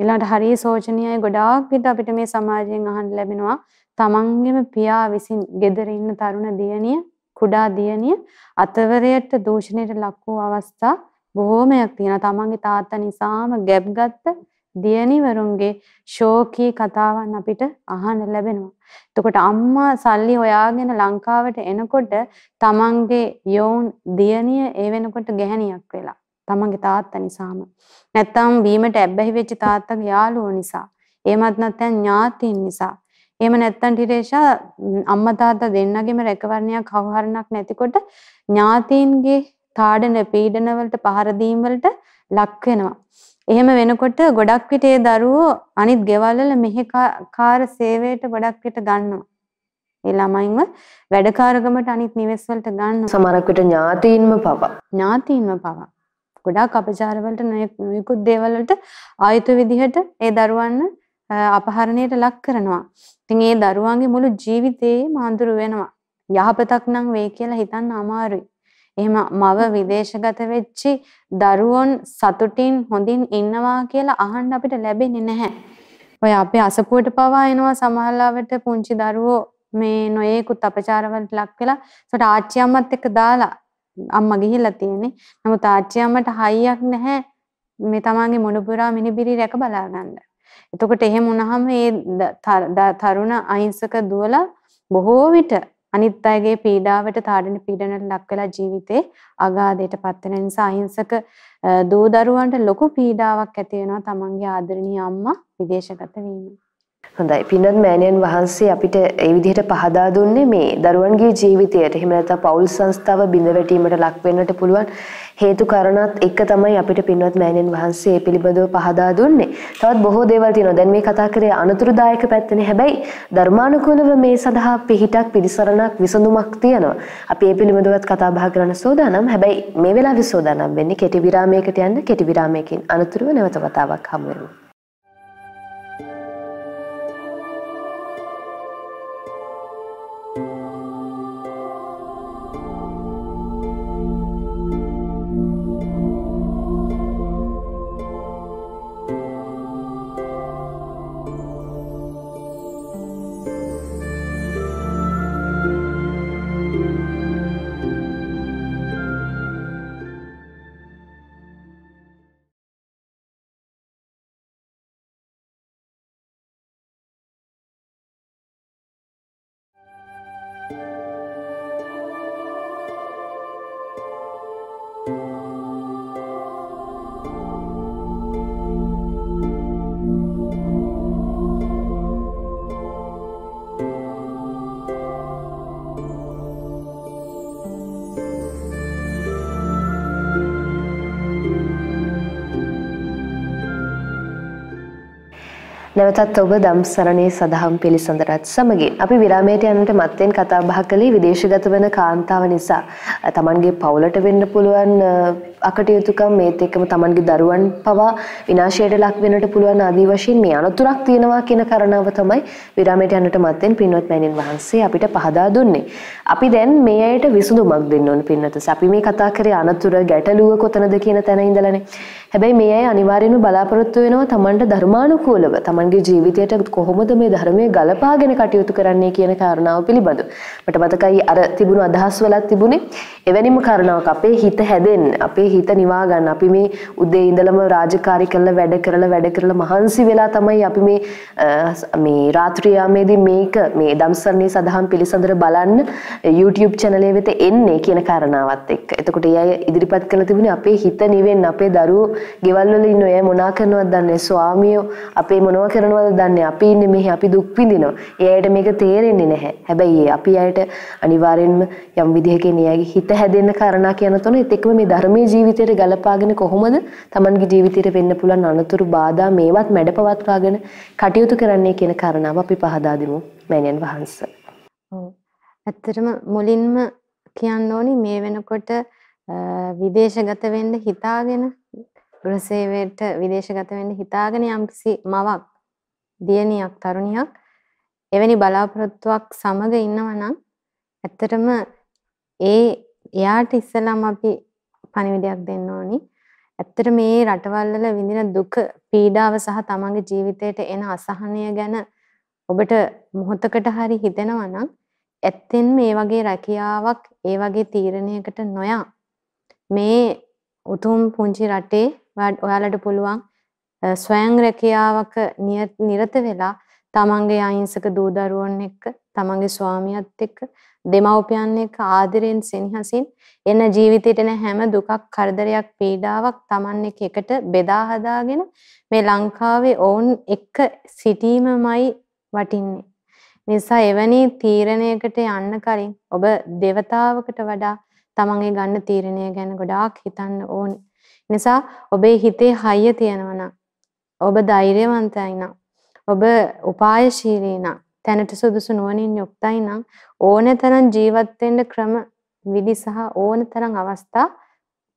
ඊළඟට හරිය සෝචනීයයි ගොඩාක් විට අපිට මේ සමාජයෙන් අහන්න ලැබෙනවා තමන්ගේම පියා විසින් ගෙදර ඉන්න තරුණ දියණිය කුඩා දියණිය අතවරයට දූෂණයට ලක් වූ අවස්ථා බොහෝමයක් තියෙනවා. තමන්ගේ තාත්තා නිසාම ගැබ් ගත්ත දියණිවරුන්ගේ ශෝකී කතාවන් අපිට අහන්න ලැබෙනවා. එතකොට අම්මා සල්ලි හොයාගෙන ලංකාවට එනකොට තමන්ගේ යෝන් දියණිය ඒ වෙනකොට ගැහණියක් වෙලා. තමන්ගේ තාත්තා නිසාම. නැත්තම් බීමට ඇබ්බැහි වෙච්ච තාත්තගේ යාළුවෝ නිසා. එහෙමත් නැත්නම් ඥාතීන් නිසා. එහෙම නැත්තම් ටිරේෂා අම්මා තාත්තා දෙන්නගෙම රැකවරණයක් හවුහරණක් නැතිකොට ඥාතීන්ගේ තාඩන පීඩන වලට පහර දීම් වලට ලක් වෙනවා. එහෙම වෙනකොට ගොඩක් විට ඒ දරුවෝ අනිත් ගෙවල් වල මෙහෙකාර සේවයට ගොඩක් විට ගන්නවා. ඒ ළමයින්ව වැඩකාරකමට අනිත් නිවෙස් වලට ගන්නවා. සමහරක් විට ඥාතීන්ම පවා. ඥාතීන්ම පවා. ගොඩාක් අපචාර වලට නොයෙකුත් දේවල් වලට ආයත විදිහට ඒ දරුවන්න අපහරණයට ලක් කරනවා. ඉතින් ඒ දරුවන්ගේ මුළු ජීවිතේම අඳුර වෙනවා. යහපතක් නම් වෙයි කියලා හිතන්න අමාරුයි. එහෙම මව විදේශගත වෙච්චි දරුවොන් සතුටින් හොඳින් ඉන්නවා කියලා අහන්න අපිට ලැබෙන්නේ නැහැ. ඔය අපේ අසපුවට පවා එනවා සමහරවිට පුංචි දරුවෝ මේ නොයේකුත් අපචාරවලට ලක් වෙලා ඒකට ආච්චි අම්මත් එක්ක දාලා අම්මා ගිහිල්ලා තියෙන්නේ. නමුත් ආච්චි අම්මට හයියක් නැහැ මේ තමන්ගේ මොනුපුරා මිනිබිරි රැක බලා ගන්න. එතකොට එහෙම වුණාම මේ තරුණ අහිංසක දුවලා බොහෝ විට අනිත් අයගේ පීඩාවට තාඩන පීඩනට ලක් වෙලා ජීවිතේ අගාධයට පත් වෙන නිසා අහිංසක දූ දරුවන්ට ලොකු පීඩාවක් ඇති වෙනවා තමන්ගේ ආදරණීය අම්මා විදේශගත වීම. හොඳයි පින්වත් මෑණියන් වහන්සේ අපිට ඒ විදිහට පහදා දුන්නේ මේ දරුවන්ගේ ජීවිතයට එහෙම නැත්නම් පෞල් සංස්ථාව බිඳ වැටීමට ලක් වෙන්නට පුළුවන් හේතු කාරණාත් එක්ක තමයි අපිට පින්වත් මෑණියන් වහන්සේ මේ පිළිබඳව පහදා දුන්නේ. තවත් බොහෝ දේවල් තියෙනවා. දැන් මේ කතා කරේ අනතුරුදායක පැත්තනේ. හැබැයි ධර්මානුකූලව මේ සඳහා පිහිටක් පිළිසරණක් විසඳුමක් තියෙනවා. අපි මේ පිළිබඳවත් කතා බහ කරන්න සෝදානම්. හැබැයි මේ වෙලාවේ සෝදානම් වෙන්නේ කෙටි විරාමයකට යන්න. කෙටි විරාමයකින් අනතුරුව නැවත වතාවක් හමු වෙමු. නැවතත් ඔබ දම්සරණේ සදහම් පිළිසඳරත් සමගින් අපි විරාමයට යන්නට මත්තෙන් කතා බහ කළේ විදේශගත වන කාන්තාව නිසා තමන්ගේ පවුලට වෙන්න පුළුවන් අකටයුතුකම් මේත් එක්කම තමන්ගේ දරුවන් පවා විනාශයට ලක් වෙන්නට පුළුවන් ආදී වශයෙන් මේ අනතුරක් තියෙනවා කියන කාරණාව තමයි විරාමයට යන්නට මත්තෙන් පින්වත් මෑණින් වහන්සේ අපිට පහදා දුන්නේ. අපි දැන් මේ අයට විසඳුමක් දෙන්න ඕන පින්නතස. අපි මේ කතා කරේ අනතුර ගැටලුව කොතනද කියන තැන ඉඳලානේ. හැබැයි මේ අය අනිවාර්යයෙන්ම බලාපොරොත්තු වෙනවා තමන්ට ධර්මානුකූලව තමන්ගේ ජීවිතයට කොහොමද මේ ධර්මයේ ගලපාගෙන කටයුතු කරන්නේ කියන කාරණාව පිළිබඳව. මට මතකයි අර තිබුණු අදහස් වලත් තිබුණේ එවැනිම කාරණාවක් අපේ හිත හැදෙන්න, අපේ හිත නිවා ගන්න. අපි මේ උදේ ඉඳලම රාජකාරී කරලා වැඩ කරලා වැඩ කරලා මහන්සි වෙලා තමයි අපි මේ මේ රාත්‍රී යාමේදී මේක මේ දම්සරණී සදහම් පිළිසඳර බලන්න YouTube channel වෙත එන්නේ කියන කාරණාවත් එක්ක. එතකොට ඒ අය ඉදිරිපත් කරලා තිබුණේ අපේ හිත නිවෙන්න අපේ දරුවෝ ගෙවල් වල ඉන්න අය මොනා කරනවද දන්නේ ස්වාමියෝ අපේ මොනවා කරනවද දන්නේ අපි ඉන්නේ මෙහි අපි දුක් විඳිනවා. ඒ අයට මේක තේරෙන්නේ නැහැ. හැබැයි අපි අයට අනිවාර්යෙන්ම යම් විදිහකින් එයාගේ හිත හැදෙන්න කාරණා කියන තොන ඒත් එක්කම මේ ධර්මයේ ජීවිතයට ගලපාගෙන කොහොමද Tamanගේ ජීවිතයට වෙන්න පුළුවන් අනතුරු බාධා මේවත් මැඩපවත්වාගෙන කටයුතු කරන්නේ කියන කාරණාව අපි පහදා දෙමු මෑණියන් වහන්සේ. ඔව්. ඇත්තටම මුලින්ම කියන්න ඕනි මේ වෙනකොට විදේශගත වෙන්න හිතාගෙන ගෘහ සේවයට විදේශගත වෙන්න හිතාගෙන යම්කිසි මවක් දියණියක් තරුණියක් එවැනි බලාපොරොත්තුවක් සමග ඉන්නවා නම් ඇත්තටම ඒ එයාට ඉස්සෙල්ලාම අපි පණිවිඩයක් දෙන්න ඕනි. ඇත්තට මේ රටවල් වල විඳින දුක, පීඩාව සහ තමන්ගේ ජීවිතයට එන අසහනය ගැන ඔබට මොහොතකට හරි හිතෙනවා නම් ඇත්තෙන් මේ වගේ රැකියාවක් ඒ වගේ තීරණයකට නොයා මේ උතුම් පුංචි රටේ ඔයාලට පුළුවන් ස්වයං රැකියාවක නිරත වෙලා තමන්ගේ අහිංසක දූ දරුවන් එක්ක තමන්ගේ ස්වාමියාත් එක්ක දෙමව්පියන් එක්ක ආදරෙන් සෙනෙහසින් එන ජීවිතේට එන හැම දුකක් කරදරයක් පීඩාවක් තමන් එකට බෙදා හදාගෙන මේ ලංකාවේ ඔවුන් එක්ක සිටීමමයි වටින්නේ. නිසා එවැනි තීරණයකට යන්න කලින් ඔබ දෙවතාවකට වඩා තමන්ගේ ගන්න තීරණය ගැන ගොඩාක් හිතන්න ඕනේ. නිසා ඔබේ හිතේ හයිය තියෙනවා නම් ඔබ ධෛර්යවන්තයි නම් ඔබ උපායශීලී නම් තැනට සුදුසු නුවණින් යුක්තයි නම් ඕනතරම් ජීවත් වෙන්න ක්‍රම විදි සහ ඕනතරම් අවස්ථා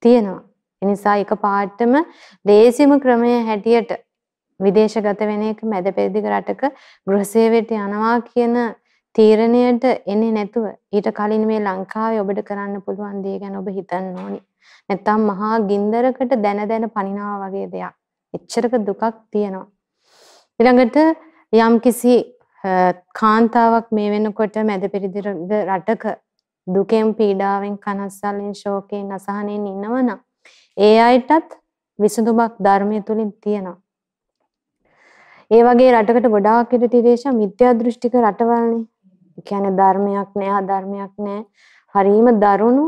තියෙනවා. එනිසා එක පාටම දේශිම ක්‍රමය හැටියට විදේශගත වෙන එක මැද පෙරදිග රටක ගෘහසේවයට යනවා කියන තීරණයට එන්නේ නැතුව ඊට කලින් මේ ලංකාවේ ඔබට කරන්න පුළුවන් දේ ගැන ඔබ හිතන්න ඕනි. නැත්තම් මහා ගින්දරකට දැන දැන පනිනවා වගේ දෙයක්. එච්චරක දුකක් තියෙනවා. ඊළඟට යම්කිසි කාන්තාවක් මේ වෙනකොට මැද පෙරදිග රටක දුකෙන් පීඩාවෙන් කනස්සල්ලෙන් ශෝකයෙන් අසහනෙන් ඉන්නවනම් ඒ අයටත් විසඳුමක් ධර්මය තුලින් තියෙනවා. ඒ වගේ රටකට ගොඩාක් ඉර තිරේෂා මිත්‍යා දෘෂ්ටික රටවල්නේ. කියන්නේ ධර්මයක් නෑ, ධර්මයක් නෑ. හරීම දරුණු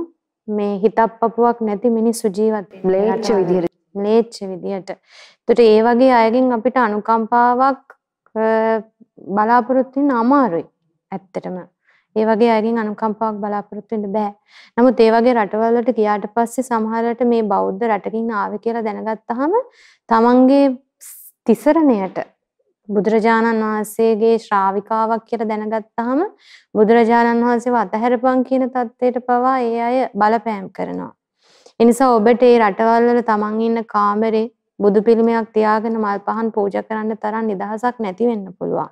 මේ හිතක් පපුවක් නැති මිනිස්සු ජීවත් ම්ලේච්ඡ ලේච්ච විදියට. එතකොට ඒ වගේ අයගෙන් අපිට අනුකම්පාවක් බලාපොරොත්තු වෙන්න අමාරුයි. ඇත්තටම. ඒ වගේ අයගෙන් අනුකම්පාවක් බලාපොරොත්තු වෙන්න බෑ. නමුත් ඒ වගේ රටවල් වලට ගියාට පස්සේ සමහරවිට මේ බෞද්ධ රටකින් ආවේ කියලා දැනගත්තාම තමන්ගේ තිසරණයට බුදුරජාණන් වහන්සේගේ ශ්‍රාවිකාවක් කියලා දැනගත්තාම බුදුරජාණන් වහන්සේව අතහැරපන් කියන தത്വයට පවා ඒ අය බලපෑම් කරනවා. ඒ නිසා ඔබට මේ රටවල් වල තමන් ඉන්න කාමරේ බුදු පිළිමයක් තියාගෙන මල් පහන් පූජා කරන්න තරම් නිදහසක් නැති වෙන්න පුළුවන්.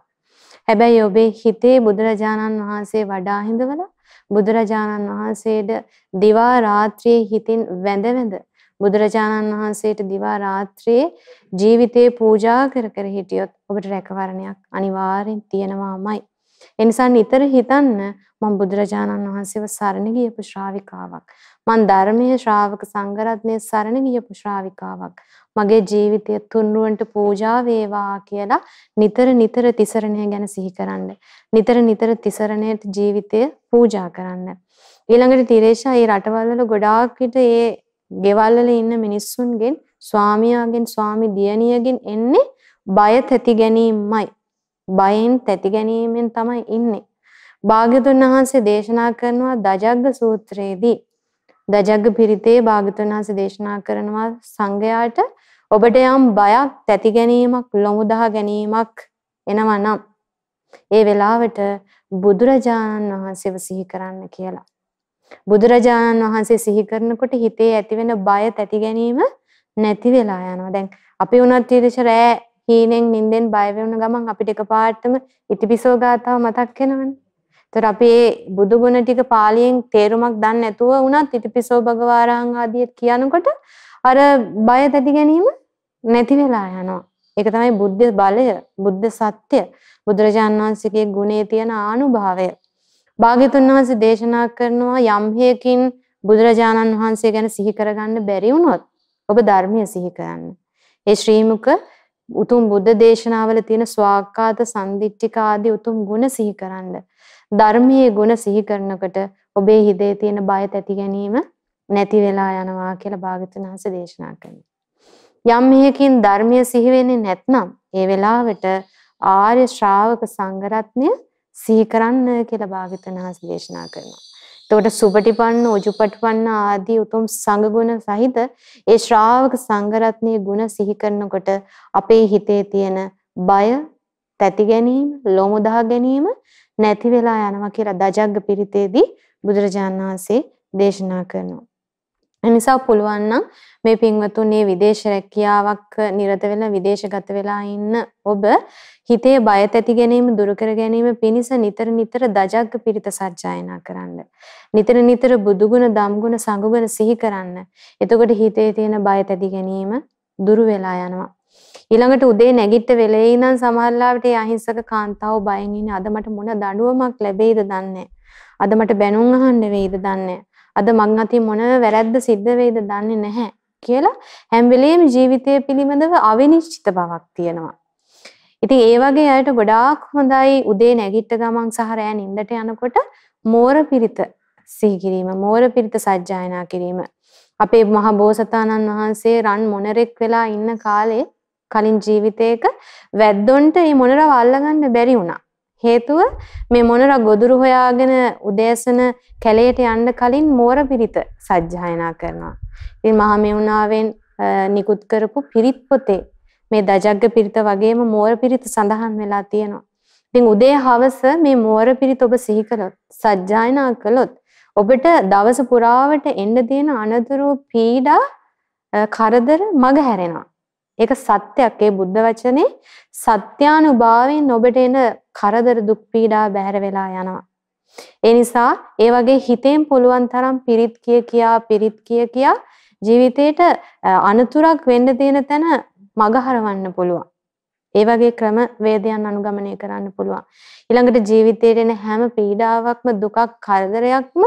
හැබැයි ඔබේ හිතේ බුදුරජාණන් වහන්සේ වඩා හිඳවලා බුදුරජාණන් වහන්සේට දිවා රාත්‍රියේ හිතින් වැඳ වැඳ බුදුරජාණන් වහන්සේට දිවා රාත්‍රියේ ජීවිතේ පූජා කර කර හිටියොත් ඔබට රැකවරණයක් අනිවාර්යෙන් තියෙනවාමයි. ඒ නිසා නිතර හිතන්න මම බුදුරජාණන් වහන්සේව සරණ ගියපු ශ්‍රාවිකාවක්. මං ධර්මයේ ශ්‍රාවක සංඝරත්නයේ සරණ ගියපු ශ්‍රාවිකාවක්. මගේ ජීවිතය තුන්රුවන්ට පූජා වේවා කියලා නිතර නිතර තිසරණය ගැන සිහි කරන්න. නිතර නිතර තිසරණයට ජීවිතය පූජා කරන්න. ඊළඟට තිරේෂා මේ රටවල් වල ගොඩාක් විට මේ ගෙවල් වල ඉන්න මිනිස්සුන්ගෙන් ස්වාමියාගෙන් ස්වාමි දියණියගෙන් එන්නේ බය තැති ගැනීමයි. බයෙන් තැති ගැනීමෙන් තමයි ඉන්නේ. භාග්‍යතුන් වහන්සේ දේශනා කරනවා දජග්ග සූත්‍රයේදී දජග්ග පිරිතේ භාග්‍යතුන් වහන්සේ දේශනා කරනවා සංඝයාට ඔබට යම් බයක් තැති ගැනීමක් ලොමුදා ගැනීමක් එනවා නම් ඒ වෙලාවට බුදුරජාණන් වහන්සේව සිහි කරන්න කියලා. බුදුරජාණන් වහන්සේ සිහි කරනකොට හිතේ ඇතිවෙන බය තැති ගැනීම නැති වෙලා යනවා. දැන් අපි උනත් ඊටච රෑ හීනෙන් නිින්දෙන් බය වෙන ගමන් අපිට එකපාරටම ඉතිපිසෝ ගාතාව මතක් වෙනවනේ. ඒතර අපි මේ බුදු ගුණ ටික පාලියෙන් තේරුමක් දන්නේ නැතුව වුණත් ඉතිපිසෝ භගවාරාං ආදී කියනකොට අර බය තැති ගැනීම නැති වෙලා යනවා. ඒක තමයි බුද්ධ බලය, බුද්ධ සත්‍ය, බුදුරජාන් වහන්සේගේ ගුණේ තියෙන ආනුභාවය. භාග්‍යතුන් වහන්සේ දේශනා කරනවා යම් හේකින් බුදුරජාණන් වහන්සේ ගැන සිහි කරගන්න බැරි වුණොත් ඔබ ධර්මය සිහි කරන්න. ඒ ශ්‍රීමුක උතුම් බුද්ධ දේශනාවල තියෙන ස්වාක්කාත සම්දිට්ඨික ආදී උතුම් ගුණ සිහි කරන්න. ධර්මයේ ගුණ සිහි කරනකොට ඔබේ හිතේ තියෙන බය තැති ගැනීම නැති වෙලා යනවා කියලා භාග්‍යතුන් වහන්සේ දේශනා කරනවා. යම් මෙහකින් ධර්මයේ සිහි වෙන්නේ නැත්නම් ඒ වෙලාවට ආර්ය ශ්‍රාවක සංඝරත්නය සිහි කරන්න කියලා භාග්‍යවතුන් වහන්සේ දේශනා කරනවා. එතකොට සුපටිපන්න, උජුපටිපන්න ආදී උතුම් සංඝ ගුණ සහිත ඒ ශ්‍රාවක සංඝරත්නයේ ගුණ සිහි කරනකොට අපේ හිතේ තියෙන බය, තැති ගැනීම, ලොමුදා ගැනීම නැති වෙලා යනවා කියලා දජග්ග පිරිතේදී බුදුරජාණන් වහන්සේ දේශනා කරනවා. එනිසා පුළුවන් නම් මේ පින්වතුන්ගේ විදේශ රැකියාවක් නිරත වෙලා විදේශගත වෙලා ඉන්න ඔබ හිතේ බය තැති ගැනීම දුරු කර ගැනීම පිණිස නිතර නිතර දජග්ග පිරිත සජ්ජායනා කරන්න. නිතර නිතර බුදුගුණ, ධම්ගුණ, සංඝගුණ සිහි කරන්න. එතකොට හිතේ තියෙන බය තැති ගැනීම දුරු වෙලා යනවා. ඊළඟට උදේ නැගිට වෙලේ ඉඳන් සමහරවිට අහිංසක කාන්තාව බයෙන් ඉන්නේ අද මට මොන දඬුවමක් ලැබෙයිද දන්නේ අද මට බැනුම් අහන්න වෙයිද දන්නේ අද මං අතින් මොන වැරැද්ද සිද්ධ වෙයිද දන්නේ නැහැ කියලා හැම වෙලෙම ජීවිතය පිළිබඳව අවිනිශ්චිත බවක් තියෙනවා. ඉතින් ඒ වගේ අයට ගොඩාක් හොඳයි උදේ නැගිට ගමන් සහ රෑ නිින්දට යනකොට මෝර පිරිත සිහි කිරීම, මෝර පිරිත සජ්ජායනා කිරීම. අපේ මහ බෝසතාණන් වහන්සේ රන් මොනරෙක් වෙලා ඉන්න කාලේ කලින් ජීවිතයක වැද්දොන්ට මේ මොනරව අල්ලගන්න බැරි වුණා. හේතුව මේ මොනර ගොදුරු හොයාගෙන උදෑසන කැලයට යන්න කලින් මෝර පිරිත සජ්ජායනා කරනවා. ඉතින් මහා මෙවුනාවෙන් නිකුත් කරපු පිරිත් පොතේ මේ දජග්ග පිරිත වගේම මෝර පිරිත සඳහන් වෙලා තියෙනවා. ඉතින් උදේ හවස මේ මෝර පිරිත ඔබ සිහි කළොත් සජ්ජායනා කළොත් ඔබට දවස පුරාවට එන්න තියෙන අනතුරු පීඩා කරදර මග හැරෙනවා. ඒක සත්‍යයක්. ඒ බුද්ධ වචනේ සත්‍යානුභාවයෙන් ඔබට එන කරදර දුක් පීඩා බැහැර වෙලා යනවා. ඒ නිසා ඒ වගේ හිතෙන් පුළුවන් තරම් පිරිත් කිය කියා පිරිත් කිය කියා ජීවිතේට අනතුරක් වෙන්න තියෙන තැන මගහරවන්න පුළුවන්. ඒ වගේ ක්‍රම වේදයන් අනුගමනය කරන්න පුළුවන්. ඊළඟට ජීවිතේට එන හැම පීඩාවක්ම දුකක් කරදරයක්ම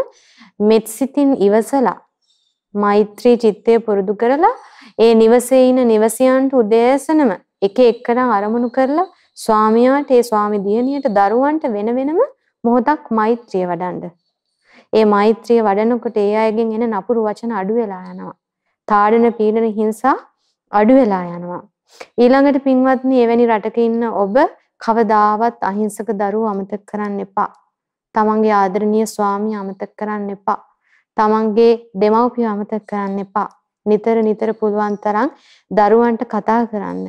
මෙත් සිතින් ඉවසලා මෛත්‍රී චිත්තය පුරුදු කරලා ඒ නිවසේ ඉන්න නිවසියන්ට උදෑසනම එක එක්කන අරමුණු කරලා ස්වාමියාට ඒ ස්වාමි දියණියට දරුවන්ට වෙන වෙනම මොහොතක් මෛත්‍රිය වඩන්න. ඒ මෛත්‍රිය වඩනකොට ඒ අයගෙන් එන නපුරු වචන අඩු වෙලා යනවා. තාඩන පීඩන හිංසා අඩු වෙලා යනවා. ඊළඟට පින්වත්නි එවැනි රටක ඉන්න ඔබ කවදාවත් අහිංසක දරුවෝ අමතක කරන්න එපා. තමන්ගේ ආදරණීය ස්වාමියා අමතක කරන්න එපා. තමන්ගේ දෙමව්පියෝ අමතක කරන්න එපා. නිතර නිතර පුළුවන් තරම් දරුවන්ට කතා කරන්න.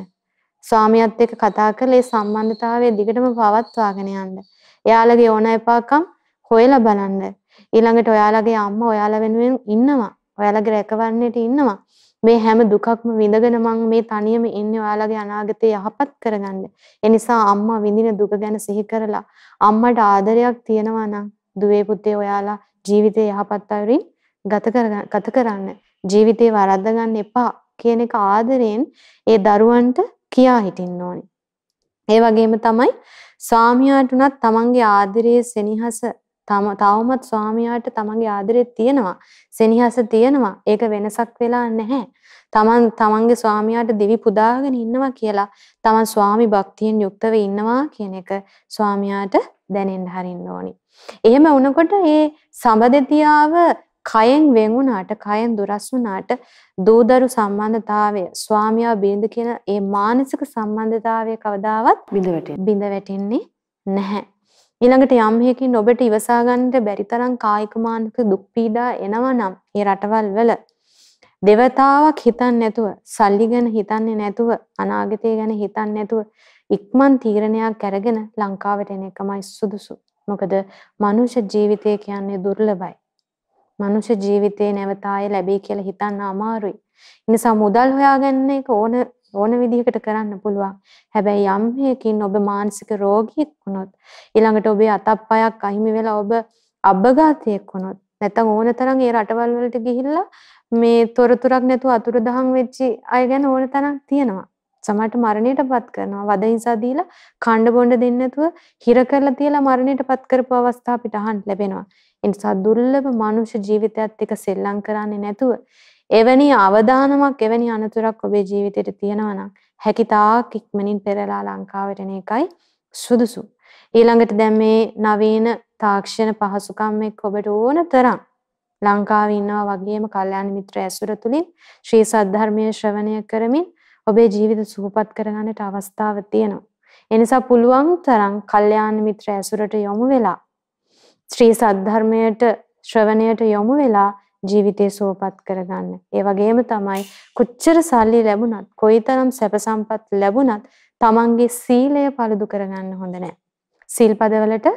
ස්වාමියාත් එක්ක කතා කරලා ඒ සම්බන්ධතාවය දිගටම පවත්වාගෙන යන්න. එයාලගේ ඕන එපාකම් හොයලා බලන්න. ඊළඟට ඔයාලගේ අම්මා ඔයාලා වෙනුවෙන් ඉන්නවා. ඔයාලගේ රැකවරණයට ඉන්නවා. මේ හැම දුකක්ම විඳගෙන මං මේ තනියම ඉන්නේ ඔයාලගේ අනාගතේ යහපත් කරගන්න. ඒ නිසා අම්මා විඳින දුක ගැන සිහි කරලා අම්මට ආදරයක් තියෙනවා නම් දුවේ පුතේ ඔයාලා ජීවිතේ යහපත් අයුරින් ගත ගත කරන්න. ජීවිතේ වරද්ද ගන්න එපා කියන එක ආදරයෙන් ඒ දරුවන්ට කියා හිටින්න ඕනේ. ඒ වගේම තමයි ස්වාමියාට උනත් තමන්ගේ ආදරයේ සෙනෙහස තම තවමත් ස්වාමියාට තමන්ගේ ආදරේ තියෙනවා. සෙනෙහස තියෙනවා. ඒක වෙනසක් වෙලා නැහැ. තමන් තමන්ගේ ස්වාමියාට දිවි පුදාගෙන ඉන්නවා කියලා තමන් ස්වාමි භක්තියෙන් යුක්තව ඉන්නවා කියන එක ස්වාමියාට දැනෙන්න හරින්න ඕනි. එහෙම වුණකොට ඒ සම්බදතියාව කයෙන් වෙන් වුණාට කයෙන් දුරස් වුණාට දූදරු සම්බන්ධතාවය ස්වාමියා බිරිඳ කියන ඒ මානසික සම්බන්ධතාවය කවදාවත් බිඳ වැටෙන්නේ බිඳ වැටෙන්නේ නැහැ. ඊළඟට යම් හේකින් ඔබට ඉවසා ගන්නට බැරි තරම් කායික මානසික දුක් පීඩා එනවා නම් ඒ රටවල් වල දෙවතාවක් හිතන්නේ නැතුව සල්ලි ගැන හිතන්නේ නැතුව අනාගතය ගැන හිතන්නේ නැතුව ඉක්මන් තීරණයක් අරගෙන ලංකාවට එන එකමයි සුදුසු. මොකද මනුෂ්‍ය ජීවිතය කියන්නේ දුර්ලභයි. මනුෂ්‍ය ජීවිතේ නැවත ආයේ ලැබෙයි කියලා හිතන්න අමාරුයි. නිසා මුදල් හොයාගන්න එක ඕන ඕන විදිහකට කරන්න පුළුවන්. හැබැයි යම් හේකින් ඔබ මානසික රෝගියෙක් වුණොත් ඊළඟට ඔබේ අතප්පයක් අහිමි වෙලා ඔබ අබ්බගාතයෙක් වුණොත් නැත්නම් ඕන තරම් ඒ රටවල් වලට ගිහිල්ලා මේ තොරතුරක් නැතුව අතුරුදහන් වෙච්ච අය ගැන ඕන තරම් තියෙනවා. සමහරට මරණයටපත් කරනවා. වද හිංසා දීලා කණ්ඩ බොණ්ඩ දෙන්නේ නැතුව හිර කරලා තියලා මරණයටපත් කරපු අවස්ථා අපිට අහන්න ලැබෙනවා. ඒ නිසා දුර්ලභ මනුෂ්‍ය ජීවිතයත් එක්ක සෙල්ලම් කරන්නේ නැතුව එවැනි අවදානමක් එවැනි අනතුරක් ඔබේ ජීවිතේට තියෙනවා නම් හැකිතාක් ඉක්මනින් පෙරලා ලංකාවට එන එකයි සුදුසු. ඊළඟට දැන් මේ නවීන තාක්ෂණ පහසුකම් එක්ක ඔබට ඕන තරම් ලංකාවේ ඉන්නවා වගේම කල්යාණ මිත්‍ර ඇසුර තුලින් ශ්‍රී සද්ධර්මයේ ශ්‍රවණය කරමින් ඔබේ ජීවිත සුවපත් කරගන්නට අවස්ථාව තියෙනවා. ඒ නිසා පුළුවන් තරම් කල්යාණ මිත්‍ර ඇසුරට යොමු වෙලා ශ්‍රී සද්ධර්මයට ශ්‍රවණයට යොමු වෙලා ජීවිතේ සුවපත් කරගන්න. ඒ වගේම තමයි කොච්චර සල්ලි ලැබුණත්, කොයිතරම් සැප සම්පත් ලැබුණත් තමන්ගේ සීලය පළුදු කරගන්න හොඳ නැහැ. සිල්පදවලට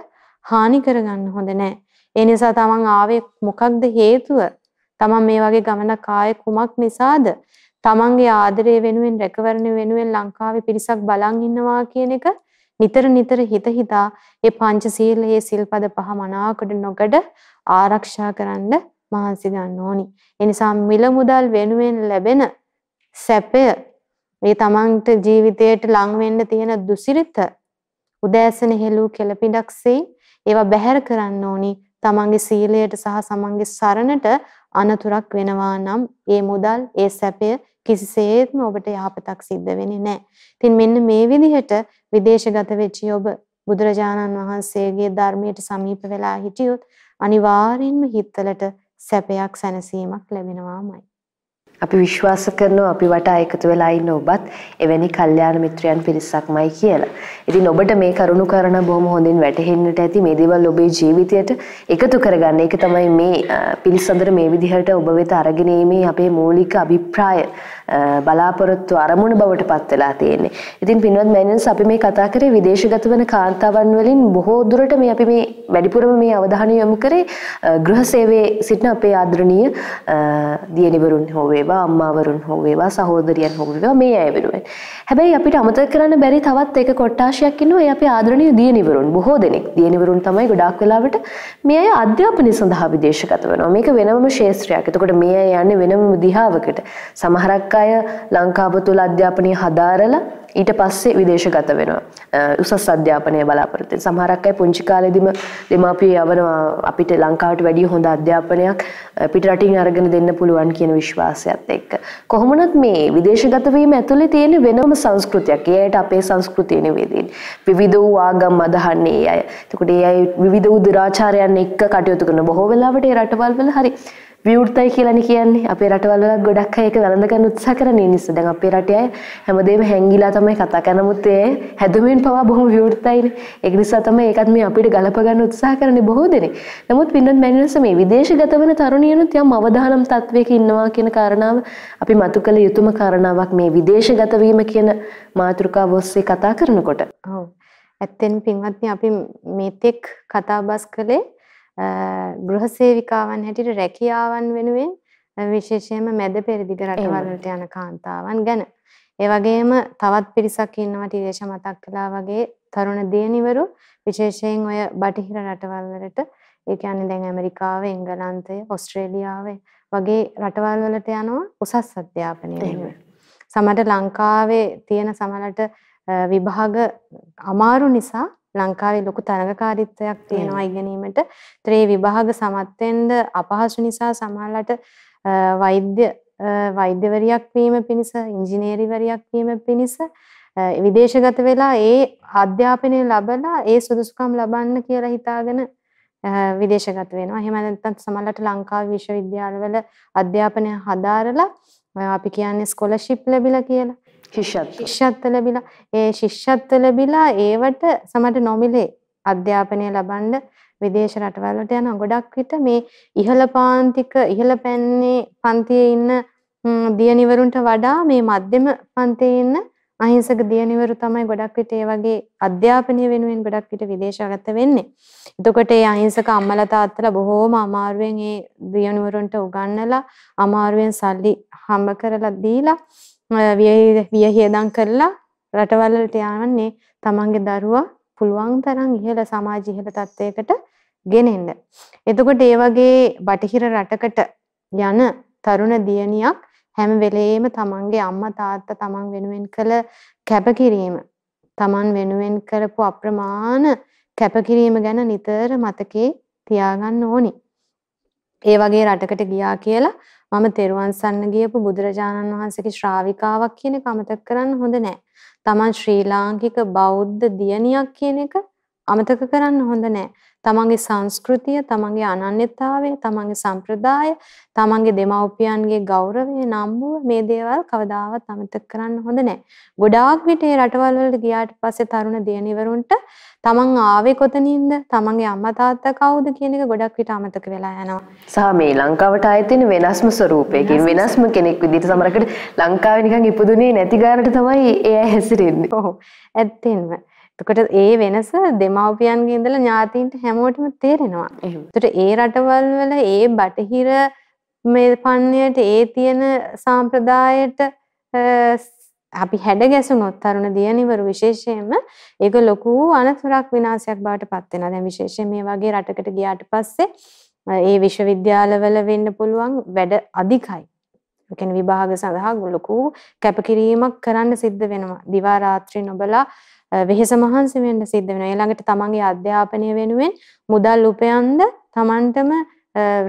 හානි කරගන්න හොඳ නැහැ. ඒ නිසා තමන් ආවේ මොකක්ද හේතුව? තමන් මේ වගේ ගමනක් ආයේ කුමක් නිසාද? තමන්ගේ ආදරය වෙනුවෙන් රැකවරණ වෙනුවෙන් ලංකාවේ පිරිසක් බලන් ඉන්නවා කියන එක නිතර නිතර හිත හිතා ඒ පංචශීලයේ සිල්පද පහ මනාවකට නොකඩ ආරක්ෂා කරන්න මහන්සි ගන්න ඕනි. ඒ නිසා මිල මුදල් වෙනුවෙන් ලැබෙන සැපය මේ තමන්ට ජීවිතයට ලං වෙන්න තියෙන දුසිරිත උදෑසන හෙළූ කෙළපිඩක්සේ ඒවා බැහැර කරන්න ඕනි. තමන්ගේ සීලයට සහ සමන්ගේ සරණට අනතුරක් වෙනවා නම් ඒ මුදල් ඒ සැපය කිසිසේත්ම ඔබට යහපතක් සිද්ධ වෙන්නේ නැහැ. ඉතින් මෙන්න මේ විදිහට විදේශගත වෙච්ච ඔබ බුදුරජාණන් වහන්සේගේ ධර්මයට සමීප වෙලා හිටියොත් අනිවාර්යෙන්ම හිතවලට සැපයක් සැනසීමක් ලැබෙනවාමයි. අපි විශ්වාස කරනවා අපි වටා එකතු වෙලා ඉන්න ඔබත් එවැනි කල්යාණ මිත්‍රයන් පිරිසක්මයි කියලා. ඉතින් ඔබට මේ කරුණු කරන බොහොම හොඳින් වැටහෙන්නට ඇති මේ දේවල් ඔබේ ජීවිතයට එකතු කරගන්න. ඒක තමයි මේ පිළිසඳර මේ විදිහට ඔබ වෙත අරගෙන අපේ මූලික අභිප්‍රාය බලාපොරොත්තු අරමුණ බවට පත් වෙලා තියෙන්නේ. ඉතින් පින්වත් මෑණියන්ස් අපි මේ කතා කරේ විදේශගත වන කාන්තාවන් වලින් බොහෝ දුරට මේ අපි මේ වැඩිපුරම මේ අවධානය යොමු කරේ ගෘහ සේවයේ සිටින අපේ ආදරණීය දියණිවරුන් හෝ වේවා අම්මාවරුන් හෝ වේවා සහෝදරියන් හෝ වේවා මේ අය වෙනුවෙන්. හැබැයි අපිට අමතක කරන්න බැරි තවත් එක කොට්ටාශයක් ඉන්නවා ඒ අපේ ආදරණීය දියණිවරුන් බොහෝ දෙනෙක්. දියණිවරුන් තමයි ගොඩාක් වෙලාවට මේ අය අධ්‍යාපනය සඳහා විදේශගත වෙනවා. මේක වෙනම ශාස්ත්‍රයක්. එතකොට මේ අය යන්නේ වෙනම දිහාවකට. සමහරක් අය ලංකාව තුළ අධ්‍යාපනය හදාරලා ඊට පස්සේ විදේශගත වෙනවා. උසස් අධ්‍යාපනය බලාපොරොත්තු වෙන. සමහරක් අය පුංචි කාලේදීම දෙමාපියෝ යවනවා අපිට ලංකාවට වැඩිය හොඳ අධ්‍යාපනයක් පිට රටින් අරගෙන දෙන්න පුළුවන් කියන විශ්වාසයත් එක්ක. කොහොමනත් මේ විදේශගත වීම ඇතුලේ තියෙන වෙනම සංස්කෘතියක්. ඒ අයට අපේ සංස්කෘතිය නෙවෙයි විවිධ වූ ආගම් අදහන්නේ ඒ අය. එතකොට ඒ අය විවිධ වූ දුරාචාරයන් එක්ක කටයුතු කරන බොහෝ වෙලාවට ඒ රටවල් වල හරි විවෘතයි කියලානේ කියන්නේ. අපේ රටවල් වලත් ගොඩක් අය ඒක වැළඳ ගන්න උත්සාහ කරන නිසා දැන් අපේ රටේ අය හැමදේම හැංගිලා තමයි කතා කරන නමුත් ඒ හැදුමින් පවා බොහොම විවෘතයිනේ. ඒක නිසා තමයි ඒකත් මේ අපිට ගලප ගන්න උත්සාහ කරන්නේ බොහෝ දෙනෙක්. නමුත් පින්නත් මැනිනස මේ විදේශගත වෙන තරුණියනුත් යම් අවදානම් තත්වයක ඉන්නවා කියන කාරණාව අපි මතු කළ යුතුම කාරණාවක් මේ විදේශගත වීම කියන මාතෘකාව ඔස්සේ කතා කරනකොට. ඔව්. ඇත්තෙන් පින්වත්නි අපි මේතෙක් කතා බස් කළේ ගෘහ සේවිකාවන් හැටියට රැකියාවන් වෙනුවෙන් විශේෂයෙන්ම මැද පෙරදිග රටවල් වලට යන කාන්තාවන් ගැන. ඒ වගේම තවත් පිරිසක් ඉන්නවා ටිරේෂ මතක් කළා වගේ තරුණ දියණිවරු විශේෂයෙන් ඔය බටහිර රටවල් වලට ඒ කියන්නේ දැන් ඇමරිකාව, එංගලන්තය, ඕස්ට්‍රේලියාව වගේ රටවල් වලට යනවා උසස් අධ්‍යාපනය වෙනුවෙන්. සමහර ලංකාවේ තියෙන සමහරට විභාග අමාරු නිසා ලංකාවේ ලොකු තරඟකාරීත්වයක් තියෙනවා ඉගෙනීමට. ත්‍රේ විභාග සමත් වෙන්න අපහසු නිසා සමහරවිට වෛද්‍ය වෛද්‍යවරියක් වීම පිණිස ඉංජිනේරිවරියක් වීම පිණිස විදේශගත වෙලා ඒ අධ්‍යාපනය ලබලා ඒ සුදුසුකම් ලබන්න කියලා හිතාගෙන විදේශගත වෙනවා. එහෙම නැත්නම් සමහරවිට ලංකාවේ විශ්වවිද්‍යාලවල අධ්‍යාපනය හදාරලා අපි කියන්නේ ස්කෝලර්ෂිප් ලැබිලා කියලා. ශිෂ්‍යත්ව ශිෂ්‍යත්ව ලැබිලා ඒ ශිෂ්‍යත්ව ලැබිලා ඒවට සමහර නොමිලේ අධ්‍යාපනය ලබන්න විදේශ රටවල් වලට යන ගොඩක් විට මේ ඉහළ පාන්තික ඉහළ පැන්නේ පන්තියේ ඉන්න දියණිවරුන්ට වඩා මේ මධ්‍යම පන්තියේ ඉන්න අහිංසක දියණිවරු තමයි ගොඩක් විට ඒ වගේ අධ්‍යාපනය වෙනුවෙන් ගොඩක් විට විදේශගත වෙන්නේ. එතකොට ඒ අහිංසක අම්මලා තාත්තලා බොහෝම අමාරුවෙන් ඒ දියණිවරුන්ට උගන්වලා අමාරුවෙන් සල්ලි හම්බ කරලා දීලා වියහියදම් කරලා රටවල් වලට යවන්නේ තමන්ගේ දරුවා පුළුවන් තරම් ඉහළ සමාජ ඉහළ තත්වයකට ගෙනෙන්න. එතකොට ඒ වගේ බටහිර රටකට යන තරුණ දියණියක් හැම වෙලේම තමන්ගේ අම්මා තාත්තා තමන් වෙනුවෙන් කළ කැපකිරීම තමන් වෙනුවෙන් කරපු අප්‍රමාණ කැපකිරීම ගැන නිතර මතකේ තියාගන්න ඕනි. ඒ වගේ රටකට ගියා කියලා මම තෙරුවන් සන්න ගියපු බුදුරජාණන් වහන්සේගේ ශ්‍රාවිකාවක් කියන එක අමතක කරන්න හොඳ නෑ. තමන් ශ්‍රී ලාංකික බෞද්ධ දියණියක් කියන එක අමතක කරන්න හොඳ නෑ. තමන්ගේ සංස්කෘතිය, තමන්ගේ අනන්‍යතාවය, තමන්ගේ සම්ප්‍රදාය, තමන්ගේ දෙමව්පියන්ගේ ගෞරවය, නම්බුව මේ දේවල් කවදාවත් අමතක කරන්න හොඳ නැහැ. ගොඩාක් විට මේ රටවල් වලට ගියාට පස්සේ තරුණ දියණිවරුන්ට තමන් ආවේ කොතනින්ද? තමන්ගේ අම්මා තාත්තා කවුද කියන එක ගොඩක් විට අමතක වෙලා යනවා. සහ මේ ලංකාවට ආයෙත් තියෙන වෙනස්ම ස්වරූපයකින් වෙනස්ම කෙනෙක් විදිහට සමහරකට ලංකාවේ නිකන් ඉපදුනේ නැති ගානට තමයි ඒ අය හැසිරෙන්නේ. ඔව්. ඇත්තෙන්ම. එතකොට ඒ වෙනස දෙමව්පියන්ගේ ඉඳලා ඥාතීන්ට හැමෝටම තේරෙනවා. එතකොට ඒ රටවල් වල ඒ බටහිර මේ පන්නයට ඒ තියෙන සාම්ප්‍රදායට අපි හැඩ ගැසුනොත් තරුණ දියණිවරු විශේෂයෙන්ම ඒක ලොකු අනතුරක් විනාශයක් බවට පත් වෙනවා. දැන් විශේෂයෙන් මේ වගේ රටකට ගියාට පස්සේ ඒ විශ්වවිද්‍යාලවල වෙන්න පුළුවන් වැඩ අධිකයි. ඒ කියන්නේ විභාග සඳහා ලොකු කැපකිරීමක් කරන්න සිද්ධ වෙනවා. දිවා රාත්‍රී නොබලා වෙහෙස මහන්සි වෙන්න සිද්ධ වෙනවා. ඊළඟට තමන්ගේ අධ්‍යාපනය වෙනුවෙන් මුදල් උපයන්ද තමන්ටම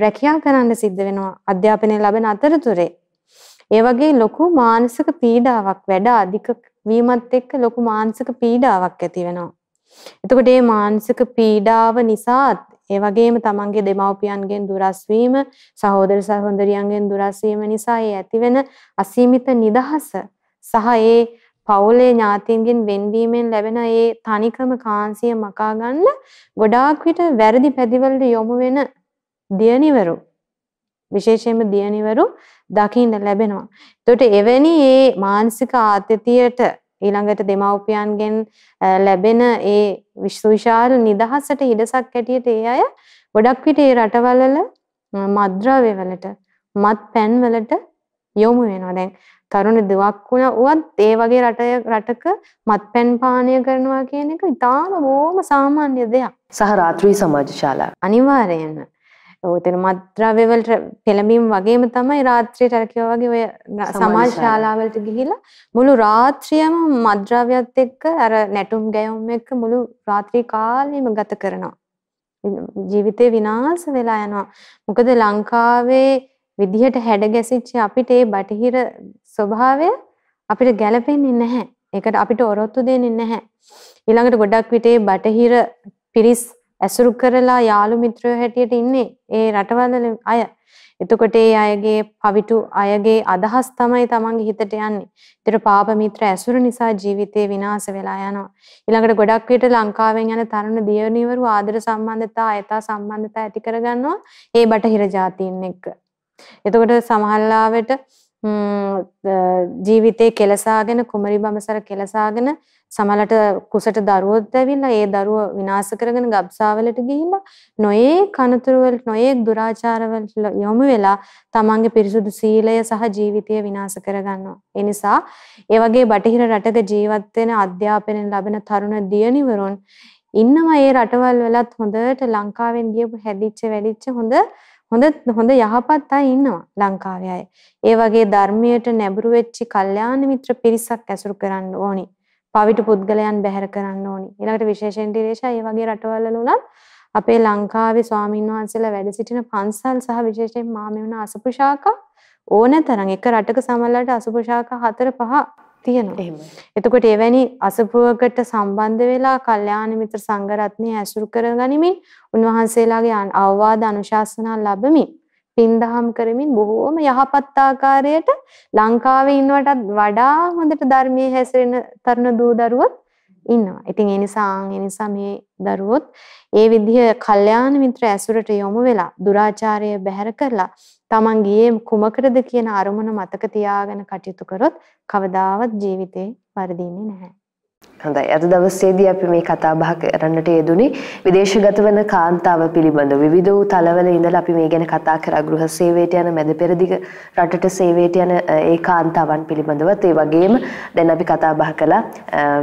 රැකියා කරන්න සිද්ධ වෙනවා. අධ්‍යාපනය ලැබෙන අතරතුරේ. ඒ වගේ ලොකු මානසික පීඩාවක් වැඩ අධික වීමත් එක්ක ලොකු මානසික පීඩාවක් ඇති වෙනවා. එතකොට මේ මානසික පීඩාව නිසා ඒ වගේම තමන්ගේ දෙමව්පියන්ගෙන් දුරස් වීම, සහෝදර සහෝදරියන්ගෙන් දුරස් වීම නිසා ඒ ඇතිවෙන අසීමිත නිදහස සහ ඒ පවුලේ ඥාතීන්ගෙන් වෙන්වීමෙන් ලැබෙන ඒ තනිකම කාන්සිය මකා ගන්න ගොඩාක් විට වැරදි පැදිවලට යොමු වෙන දියණිවරු විශේෂයෙන්ම දියණිවරු දකින්න ලැබෙනවා. එතකොට එවැනි ඒ මානසික ආතතියට ඊළඟට දෙමව්පියන්ගෙන් ලැබෙන ඒ විශ්වවිශාල නිදහසට හිඩසක් ඇටියට ඒ අය ගොඩක් විට ඒ රටවල මද්ද්‍රව්‍ය වලට මත් පැන් වලට යොමු වෙනවා. දැන් තරුණ දුවක් වුණත් ඒ වගේ රට රටක මත්පැන් පානය කරනවා කියන එක ඉතාම බොහොම සාමාන්‍ය දෙයක්. සහ රාත්‍රී සමාජ ශාලා. අනිවාර්යයෙන්ම. ඔතන මත්ද්‍රව්‍ය වලට පෙළඹීම් වගේම තමයි රාත්‍රියට අර කිව්වා වගේ ඔය සමාජ ශාලාවලට ගිහිලා මුළු රාත්‍රියම මත්ද්‍රව්‍යත් එක්ක අර නැටුම් ගැයුම් එක්ක මුළු රාත්‍රී කාලෙම ගත කරනවා. ජීවිතේ විනාශ වෙලා යනවා. මොකද ලංකාවේ විදිහට හැඩ ගැසිච්ච අපිට ඒ බටහිර ස්වභාවය අපිට ගැලපෙන්නේ නැහැ. ඒකට අපිට ඔරොත්තු දෙන්නේ නැහැ. ඊළඟට ගොඩක් විට බටහිර පිරිස් ඇසුරු කරලා යාළු මිත්‍රයෝ හැටියට ඉන්නේ ඒ රටවල අය. එතකොට ඒ අයගේ පවිටු අයගේ අදහස් තමයි තමන්ගේ හිතට යන්නේ. ඒතර පාප මිත්‍ර ඇසුර නිසා ජීවිතේ විනාශ වෙලා යනවා. ඊළඟට ගොඩක් විට ලංකාවෙන් යන තරුණ දියණිවරු ආදර සම්බන්ධතා, අයථා සම්බන්ධතා ඇති කරගන්නවා ඒ බටහිර ජාතීන් එක්ක. එතකොට සමහරලාවට ජීවිතේ කෙලසාගෙන කුමරි බඹසර කෙලසාගෙන සමලට කුසට දරුවොත් ඇවිල්ලා ඒ දරුව විනාශ කරගෙන ගබ්සාවලට ගිහිල්ලා නොයේ කනතුරු වලට නොයේ දුරාචාර වලට යොමු වෙලා තමන්ගේ පිරිසුදු සීලය සහ ජීවිතය විනාශ කරගන්නවා. ඒ නිසා ඒ වගේ බටහිර රටක ජීවත් වෙන අධ්‍යාපනයෙන් ලැබෙන තරුණ දියණිවරුන් ඉන්නවා ඒ රටවල් වලත් හොඳට ලංකාවෙන් ගියපු හැදිච්ච වැඩිච්ච හොඳ හොඳ හොඳ යහපත් අය ඉන්නවා ලංකාවේ අය. ඒ වගේ ධර්මයට නැඹුරු වෙච්ච කල්යාණ මිත්‍ර පිරිසක් ඇසුරු කරන්න ඕනි. පවිතු පුද්ගලයන් බැහැර කරන්න ඕනි. ඊළඟට විශේෂයෙන් දිරේෂා මේ වගේ රටවල් වල උනත් අපේ ලංකාවේ ස්වාමින් වහන්සේලා වැඩ සිටින පන්සල් සහ විශේෂයෙන් මාමෙවුන අසපු ශාඛා ඕනතරම් එක රටක සමහරවිට අසපු ශාඛා හතර පහ තියෙනවා. එහෙමයි. එතකොට එවැනි අසපුවකට සම්බන්ධ වෙලා කල්යාණ මිත්‍ර සංඝරත්නය ඇසුරු කරගනිමින් උන්වහන්සේලාගේ අවවාද අනුශාසනා ලැබමින් පින්දහම් කරමින් බොහෝම යහපත් ආකාරයට ලංකාවේ ඉන්නවටත් වඩා හොඳට ධර්මයේ හැසිරෙන තරුණ දූ දරුවොත් ඉන්නවා. ඉතින් ඒ නිසා ඒ නිසා මේ දරුවොත් ඒ විදිහ කල්යාණ මිත්‍ර ඇසුරට යොමු වෙලා දුරාචාරය බැහැර කරලා Taman ගියේ කුමකටද කියන අරමුණ මතක තියාගෙන කටයුතු කරොත් කවදාවත් ජීවිතේ වරදින්නේ නැහැ. හොඳයි. අද දවසේදී අපි මේ කතා බහ කරන්නට යෙදුනේ විදේශගත වන කාන්තාව පිළිබඳ විවිධ වූ තලවල ඉඳලා අපි මේ ගැන කතා කරා. ගෘහ සේවයට යන මැද පෙරදිග රටට සේවයට යන ඒ කාන්තාවන් පිළිබඳවත්. ඒ වගේම දැන් අපි කතා බහ කළා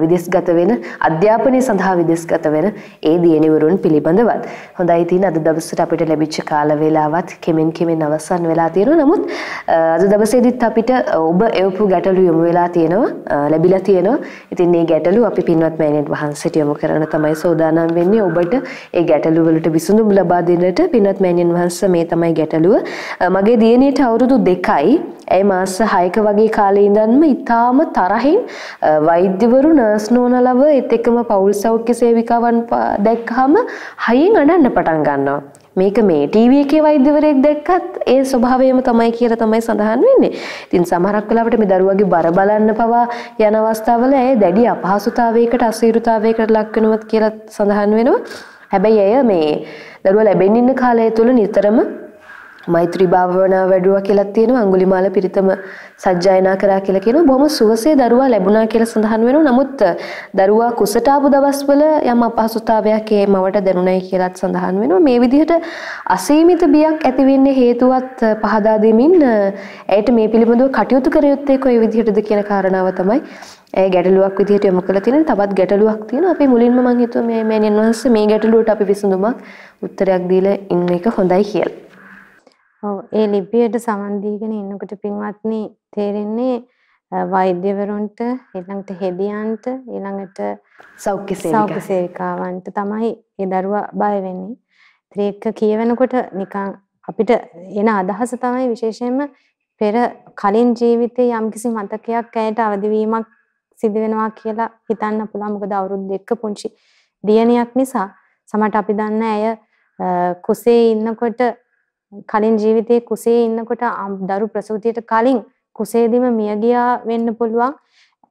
විදේශගත වෙන අධ්‍යාපනය සඳහා විදේශගත වෙන ඒ දියණිවරුන් පිළිබඳවත්. හොඳයි. ඉතින් අද දවසට අපිට ලැබිච්ච කාල වේලාවත් කෙමෙන් කෙමෙන් අවසන් වෙලා තියෙනවා. නමුත් අද දවසේදීත් අපිට ඔබ එවපු ගැටලු යොමු වෙලා තියෙනවා ලැබිලා තියෙනවා. ඉතින් මේ ගැටලු අපි පින්වත් මෑණියන් වහන්සේට යොමු කරන තමයි සෝදානම් වෙන්නේ. ඔබට ඒ ගැටලු වලට විසඳුම් ලබා දෙන්නට පින්වත් මෑණියන් වහන්සේ මේ තමයි ගැටලුව. මගේ දියණියට අවුරුදු 2යි ඇය මාස 6ක වගේ කාලේ ඉඳන්ම ඊටාම තරහින් වෛද්‍යවරු නර්ස් නෝනලව ඒත් එක්කම පෞල් සෞඛ්‍ය සේවිකාවන් දැක්කහම හයියෙන් අඬන්න පටන් ගන්නවා. මේක මේ ටීවී එකේ වෛද්‍යවරයෙක් දැක්කත් ඒ ස්වභාවයම තමයි කියලා තමයි සඳහන් වෙන්නේ. ඉතින් සමහරක් වෙලාවට මේ දරුවගේ බර බලන්න පවා යන අවස්ථාවල ඇය දැඩි අපහසුතාවයකට අසීරුතාවයකට ලක් වෙනවත් කියලා සඳහන් වෙනවා. හැබැයි ඇය මේ දරුවා ලැබෙන්න ඉන්න කාලය තුල නිතරම මෛත්‍රී භාවනාව වැඩුවා කියලා තියෙනවා. අඟුලිමාල පිරිතම සජ්ජායනා කරා කියලා කියනවා. බොහොම සුවසේ දරුවා ලැබුණා කියලා සඳහන් වෙනවා. නමුත් දරුවා කුසට ආපු දවස්වල යම් අපහසුතාවයක් ඒ මවට දැනුණයි කියලාත් සඳහන් වෙනවා. මේ විදිහට අසීමිත බියක් ඇති වෙන්නේ හේතුවත් පහදා දෙමින් ඇයට මේ පිළිබඳව කටයුතු කර යුත්තේ කොයි විදිහටද කියන කාරණාව තමයි ඒ ගැටලුවක් විදිහට යොමු කරලා තියෙන තවත් ගැටලුවක් තියෙනවා. අපි මුලින්ම මම හිතුවා මේ මෑණියන් වහන්සේ මේ ගැටලුවට අපි විසඳුමක් උත්තරයක් දීලා ඉන්න එක හොඳයි කියලා. ඔව් ඒ ලිපියට සමන් දීගෙන ඉන්නකොට පින්වත්නි තේරෙන්නේ වෛද්‍යවරුන්ට ඊළඟට හෙදියන්ට ඊළඟට සෞඛ්‍ය සෞඛ්‍ය සේවිකාවන්ට තමයි ඒ දරුවා බය වෙන්නේ. ඒක කියවෙනකොට නිකන් අපිට එන අදහස තමයි විශේෂයෙන්ම පෙර කලින් ජීවිතේ යම්කිසි මතකයක් ඇයට අවදිවීමක් සිදු වෙනවා කියලා හිතන්න පුළුවන්. මොකද අවුරුදු දෙක පුංචි දියණියක් නිසා සමහරට අපි දන්න ඇය කුසේ ඉන්නකොට කලින් ජීවිතයේ කුසේ ඉන්නකොට දරු ප්‍රසූතියට කලින් කුසේදීම මිය ගියා වෙන්න පුළුවන්.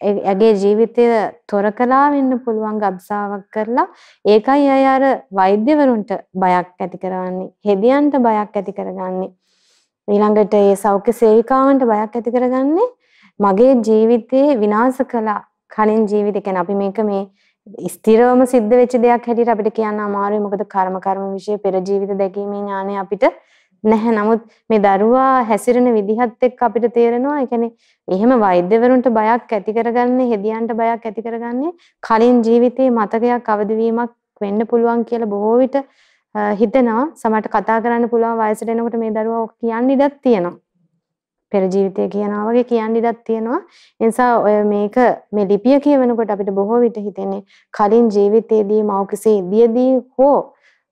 ඇගේ ජීවිතය තොර කළා වෙන්න පුළුවන් ගබ්සාවක් කරලා ඒකයි අය අර වෛද්‍යවරුන්ට බයක් ඇති කරගන්නේ. හෙදියන්ට බයක් ඇති කරගන්නේ. ඊළඟට ඒ සෞඛ්‍ය සේවිකාවන්ට බයක් ඇති කරගන්නේ මගේ ජීවිතේ විනාශ කළා. කලින් ජීවිතේ කියන්නේ අපි මේක මේ ස්ථිරවම සිද්ධ වෙච්ච දෙයක් හැටියට අපිට කියන්න අමාරුයි. මොකද කර්ම කර්ම વિશે පෙර ජීවිත දැකීමේ ඥානය අපිට නැහැ. නමුත් මේ දරුවා හැසිරෙන විදිහත් එක්ක අපිට තේරෙනවා ඒ කියන්නේ එහෙම වෛද්‍යවරුන්ට බයක් ඇති කරගන්නේ හෙදියන්ට බයක් ඇති කරගන්නේ කලින් ජීවිතේ මතකයක් අවදිවීමක් වෙන්න පුළුවන් කියලා බොහෝ විට හිතෙනවා. සමහරට කතා කරන්න පුළුවන් වයසට එනකොට මේ දරුවා ඔක කියන්න ඉඩක් තියෙනවා. පෙර ජීවිතය කියනවා වගේ කියන්න ඉඩක් තියෙනවා. ඒ නිසා ඔය මේක මේ ලිපිය කියවනකොට අපිට බොහෝ විට හිතෙන්නේ කලින් ජීවිතයේදී මෞකසේ එළියදී හෝ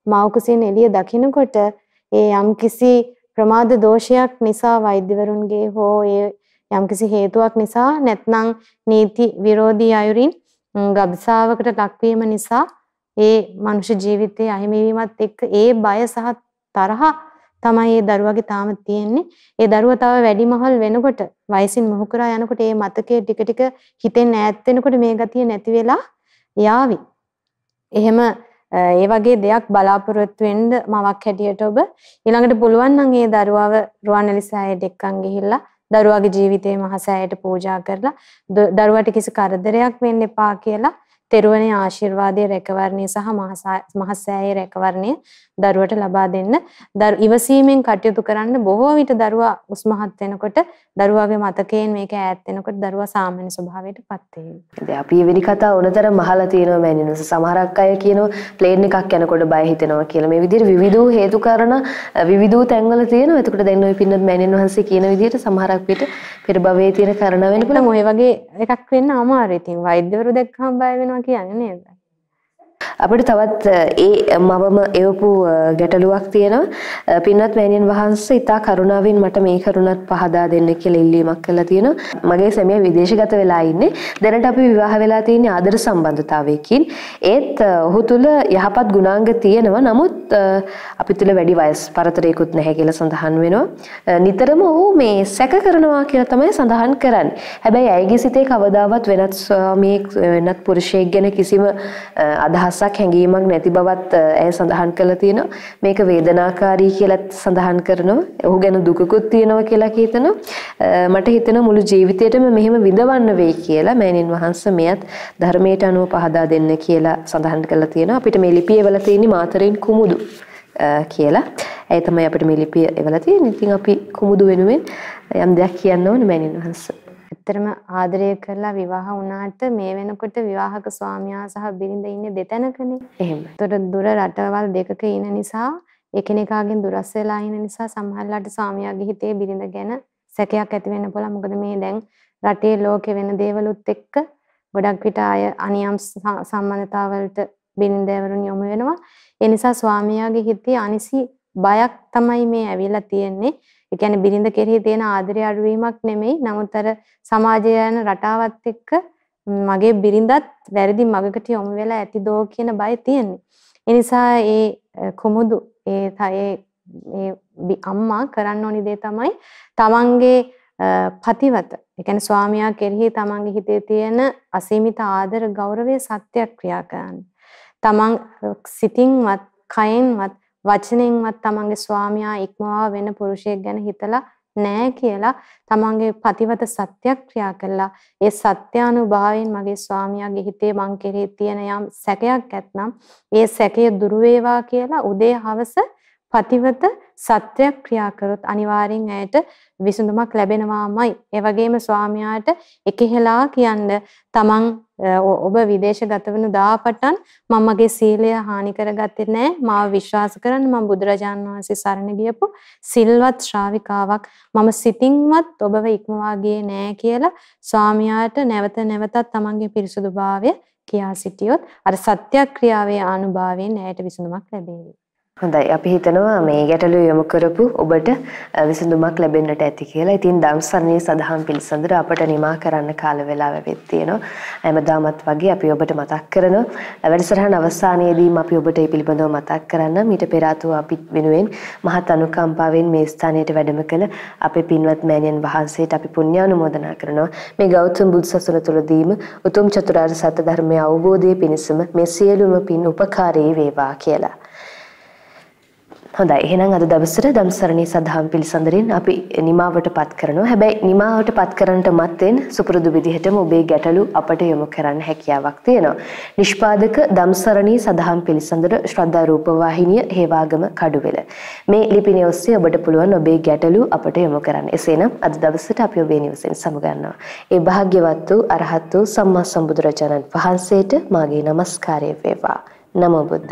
මෞකසෙන් එළිය දකිනකොට ඒ යම්කිසි ප්‍රමාද දෝෂයක් නිසා වෛද්‍යවරුන්ගේ හෝ ඒ යම්කිසි හේතුවක් නිසා නැත්නම් නීති විරෝධී අයුරින් ගබ්සාවකට ලක්වීම නිසා ඒ මනුෂ්‍ය ජීවිතයේ අහිමිවීමත් එක්ක ඒ බය සහ තරහ තමයි ඒ දරුවගේ තාම තියෙන්නේ. ඒ දරුවා තව වැඩිමහල් වෙනකොට වයසින් මොහු කරා යනකොට ඒ මතකයේ ටික ටික හිතෙන් ඈත් වෙනකොට මේ ගතිය නැති වෙලා යාවි. එහෙම ඒ වගේ දෙයක් බලාපොරොත්තු වෙන්න මවක් හැටියට ඔබ ඊළඟට පුළුවන් නම් ඒ දරුවව රුවන්වැලි සෑයට එක්කන් ගිහිල්ලා දරුවාගේ ජීවිතේ මහසෑයට පූජා කරලා දරුවාට කිසි කරදරයක් වෙන්න එපා කියලා තෙරුවනේ ආශිර්වාදයේ රැකවරණය සහ මහසෑයේ රැකවරණය දරුවට ලබා දෙන්න ඉවසීමෙන් කටයුතු කරන්න බොහෝ විට දරුවා උස්මහත් වෙනකොට දරුවාගේ මතකයෙන් මේක ඈත් වෙනකොට දරුවා සාමාන්‍ය ස්වභාවයට පත් වෙනවා. දැන් අපි එවැනි කතා ඕනතරම් අහලා තියෙනවා මෑණියන්ස. සමහරක් අය කියනවා ප්ලේන් එකක් යනකොට බය හිතෙනවා කියලා. මේ විදිහට විවිධ හේතු කාරණා විවිධ තැන්වල තියෙනවා. එතකොට දැන් ওই පින්නත් මෑණියන් වහන්සේ කියන විදිහට සමහරක් විට පෙර භවයේ තියෙන කාරණා වෙන්න පුළුවන්. ඔය වගේ එකක් වෙන්න අමාරුයි. ඉතින් වෛද්‍යවරු දැක්කම බය වෙනවා කියන්නේ නේද? අපිට තවත් ඒ මවම එවපු ගැටලුවක් තියෙනවා. පින්වත් මෑණියන් වහන්සේ ඉතා කරුණාවෙන් මට මේ කරුණත් පහදා දෙන්න කියලා ඉල්ලීමක් කළා තියෙනවා. මගේ සැමියා විදේශගත වෙලා ඉන්නේ. දැනට අපි විවාහ වෙලා තියෙන ආදර සම්බන්ධතාවයකින්. ඒත් ඔහු තුල යහපත් ගුණාංග තියෙනවා. නමුත් අපි තුල වැඩි වයස් පරතරයකුත් නැහැ කියලා සඳහන් වෙනවා. නිතරම ඔහු මේ සැක කරනවා කියලා තමයි සඳහන් කරන්නේ. හැබැයි ඇයගේ සිතේ කවදාවත් වෙනත් ස්වාමියෙක් වෙනත් පුරුෂයෙක් ගැන කිසිම අදහස් අදහසක් හැඟීමක් නැති බවත් ඇය සඳහන් කරලා තියෙනවා. මේක වේදනාකාරී කියලාත් සඳහන් කරනවා. ඔහු ගැන දුකකුත් තියෙනවා කියලා හිතනවා. මට හිතෙනවා මුළු ජීවිතේටම මෙහෙම විඳවන්න වෙයි කියලා මෑණින් වහන්සේ මෙයත් ධර්මයට අනුව පහදා දෙන්න කියලා සඳහන් කරලා තියෙනවා. අපිට මේ ලිපියේ වල තියෙන මාතරින් කුමුදු කියලා. ඇය තමයි අපිට මේ ලිපිය එවලා තියෙන්නේ. ඉතින් අපි කුමුදු වෙනුවෙන් යම් දෙයක් කියන්න ඕනේ මෑණින් වහන්සේ. ඇත්තටම ආදරය කරලා විවාහ වුණාට මේ වෙනකොට විවාහක ස්වාමියා සහ බිරිඳ ඉන්නේ දෙතැනකනේ. එහෙම. ඒතකොට දුර රටවල් දෙකක ඉන්න නිසා එකිනෙකාගෙන් දුරස් වෙලා ඉන්න නිසා සමහරලාට ස්වාමියාගේ හිතේ බිරිඳ ගැන සැකයක් ඇති වෙන්න පුළුවන්. මොකද මේ දැන් රටේ ලෝකේ වෙන දේවලුත් එක්ක ගොඩක් විට අය අනියම් සම්බන්ධතාවලට බිරිඳවරුන් යොමු වෙනවා. ඒ නිසා ස්වාමියාගේ හිතේ අනිසි බයක් තමයි මේ ඇවිල්ලා තියෙන්නේ. ඒ කියන්නේ බිරිඳ කෙරෙහි තියෙන ආදරය අඩුවීමක් නෙමෙයි. නමුත් අර සමාජය යන රටාවත් එක්ක මගේ බිරිඳත් වැරදි මගකට යොමු වෙලා ඇතිදෝ කියන බය තියෙන්නේ. ඒ නිසා ඒ කුමුදු ඒ ඒ අම්මා කරන්න ඕනි දේ තමයි තමන්ගේ පතිවත ඒ කියන්නේ ස්වාමියා කෙරෙහි තමන්ගේ හිතේ තියෙන අසීමිත ආදර ගෞරවය සත්‍යක්‍රියා කරන්න. තමන් සිතින්වත් කයෙන්වත් වචනෙන්වත් තමන්ගේ ස්වාමියා ඉක්මවා වෙන පුරුෂයෙක් ගැන හිතලා නෑ කියලා තමන්ගේ පතිවත සත්‍යක්‍රියා කළා. ඒ සත්‍යානුභාවයෙන් මගේ ස්වාමියාගේ හිතේ මං කෙරෙහි තියෙන යම් සැකයක් ඇත්නම් ඒ සැකය දුරු වේවා කියලා උදේ හවස පතිවත සත්‍යයක් ක්‍රියා කරොත් අනිවාර්යෙන් ඇයට විසඳුමක් ලැබෙනවාමයි. ඒ වගේම ස්වාමියාට එකහෙලා කියන්න තමන් ඔබ විදේශගත වනු දාපටන් මම මගේ සීලය හානි කරගත්තේ නැහැ. මාව විශ්වාස කරන්න මම බුදුරජාන් වහන්සේ සරණ ගියපු සිල්වත් ශ්‍රාවිකාවක්. මම සිතින්වත් ඔබව ඉක්මවා ගියේ නැහැ කියලා ස්වාමියාට නැවත නැවතත් තමන්ගේ පිරිසුදුභාවය කියා සිටියොත් අර සත්‍යක්‍රියාවේ ආනුභාවයෙන් ඇයට විසඳුමක් ලැබේවි. හොඳයි අපි හිතනවා මේ ගැටලුව යොමු කරපු ඔබට විසඳුමක් ලැබෙන්නට ඇති කියලා. ඉතින් ධම්සරණයේ සදහම් පිළිසඳර අපට නිමා කරන්න කාල වේලාව වෙත් තියෙනවා. හැමදාමත් වගේ අපි ඔබට මතක් කරන වැඩසටහන අවසානයේදීම අපි ඔබට මේ පිළිබඳව මතක් කරන්න මීට පෙර අපි වෙනුවෙන් මහත් අනුකම්පාවෙන් මේ ස්ථානයට වැඩම කළ අපේ පින්වත් මෑණියන් වහන්සේට අපි පුණ්‍යානුමෝදනා කරනවා. මේ ගෞතම බුදු සසුන තුළදීම උතුම් චතුරාර්ය සත්‍ය ධර්මය අවබෝධයේ පිණසම මේ සියලුම පින් උපකාරී වේවා කියලා. හොඳයි එහෙනම් අද දවසට ධම්සරණී සදහම් පිළිසඳරින් අපි නිමාවට පත් කරනවා. හැබැයි නිමාවට පත් කරන්නට මත්තෙන් සුපුරුදු විදිහටම ඔබේ ගැටලු අපට යොමු කරන්න හැකියාවක් තියෙනවා. නිෂ්පාදක ධම්සරණී සදහම් පිළිසඳර ශ්‍රද්ධා රූපවාහිනිය හේවාගම කඩුවෙල. මේ ලිපිණිය ඔස්සේ ඔබට පුළුවන් ඔබේ ගැටලු අපට යොමු කරන්න. එසේනම් අද දවසට අපි ඔබේ නිවසෙන් සමුගන්නවා. ඒ භාග්‍යවත් වූ අරහත් වූ සම්මා සම්බුදුරජාණන් වහන්සේට මාගේ নমස්කාරය වේවා. නමෝ බුද්ධ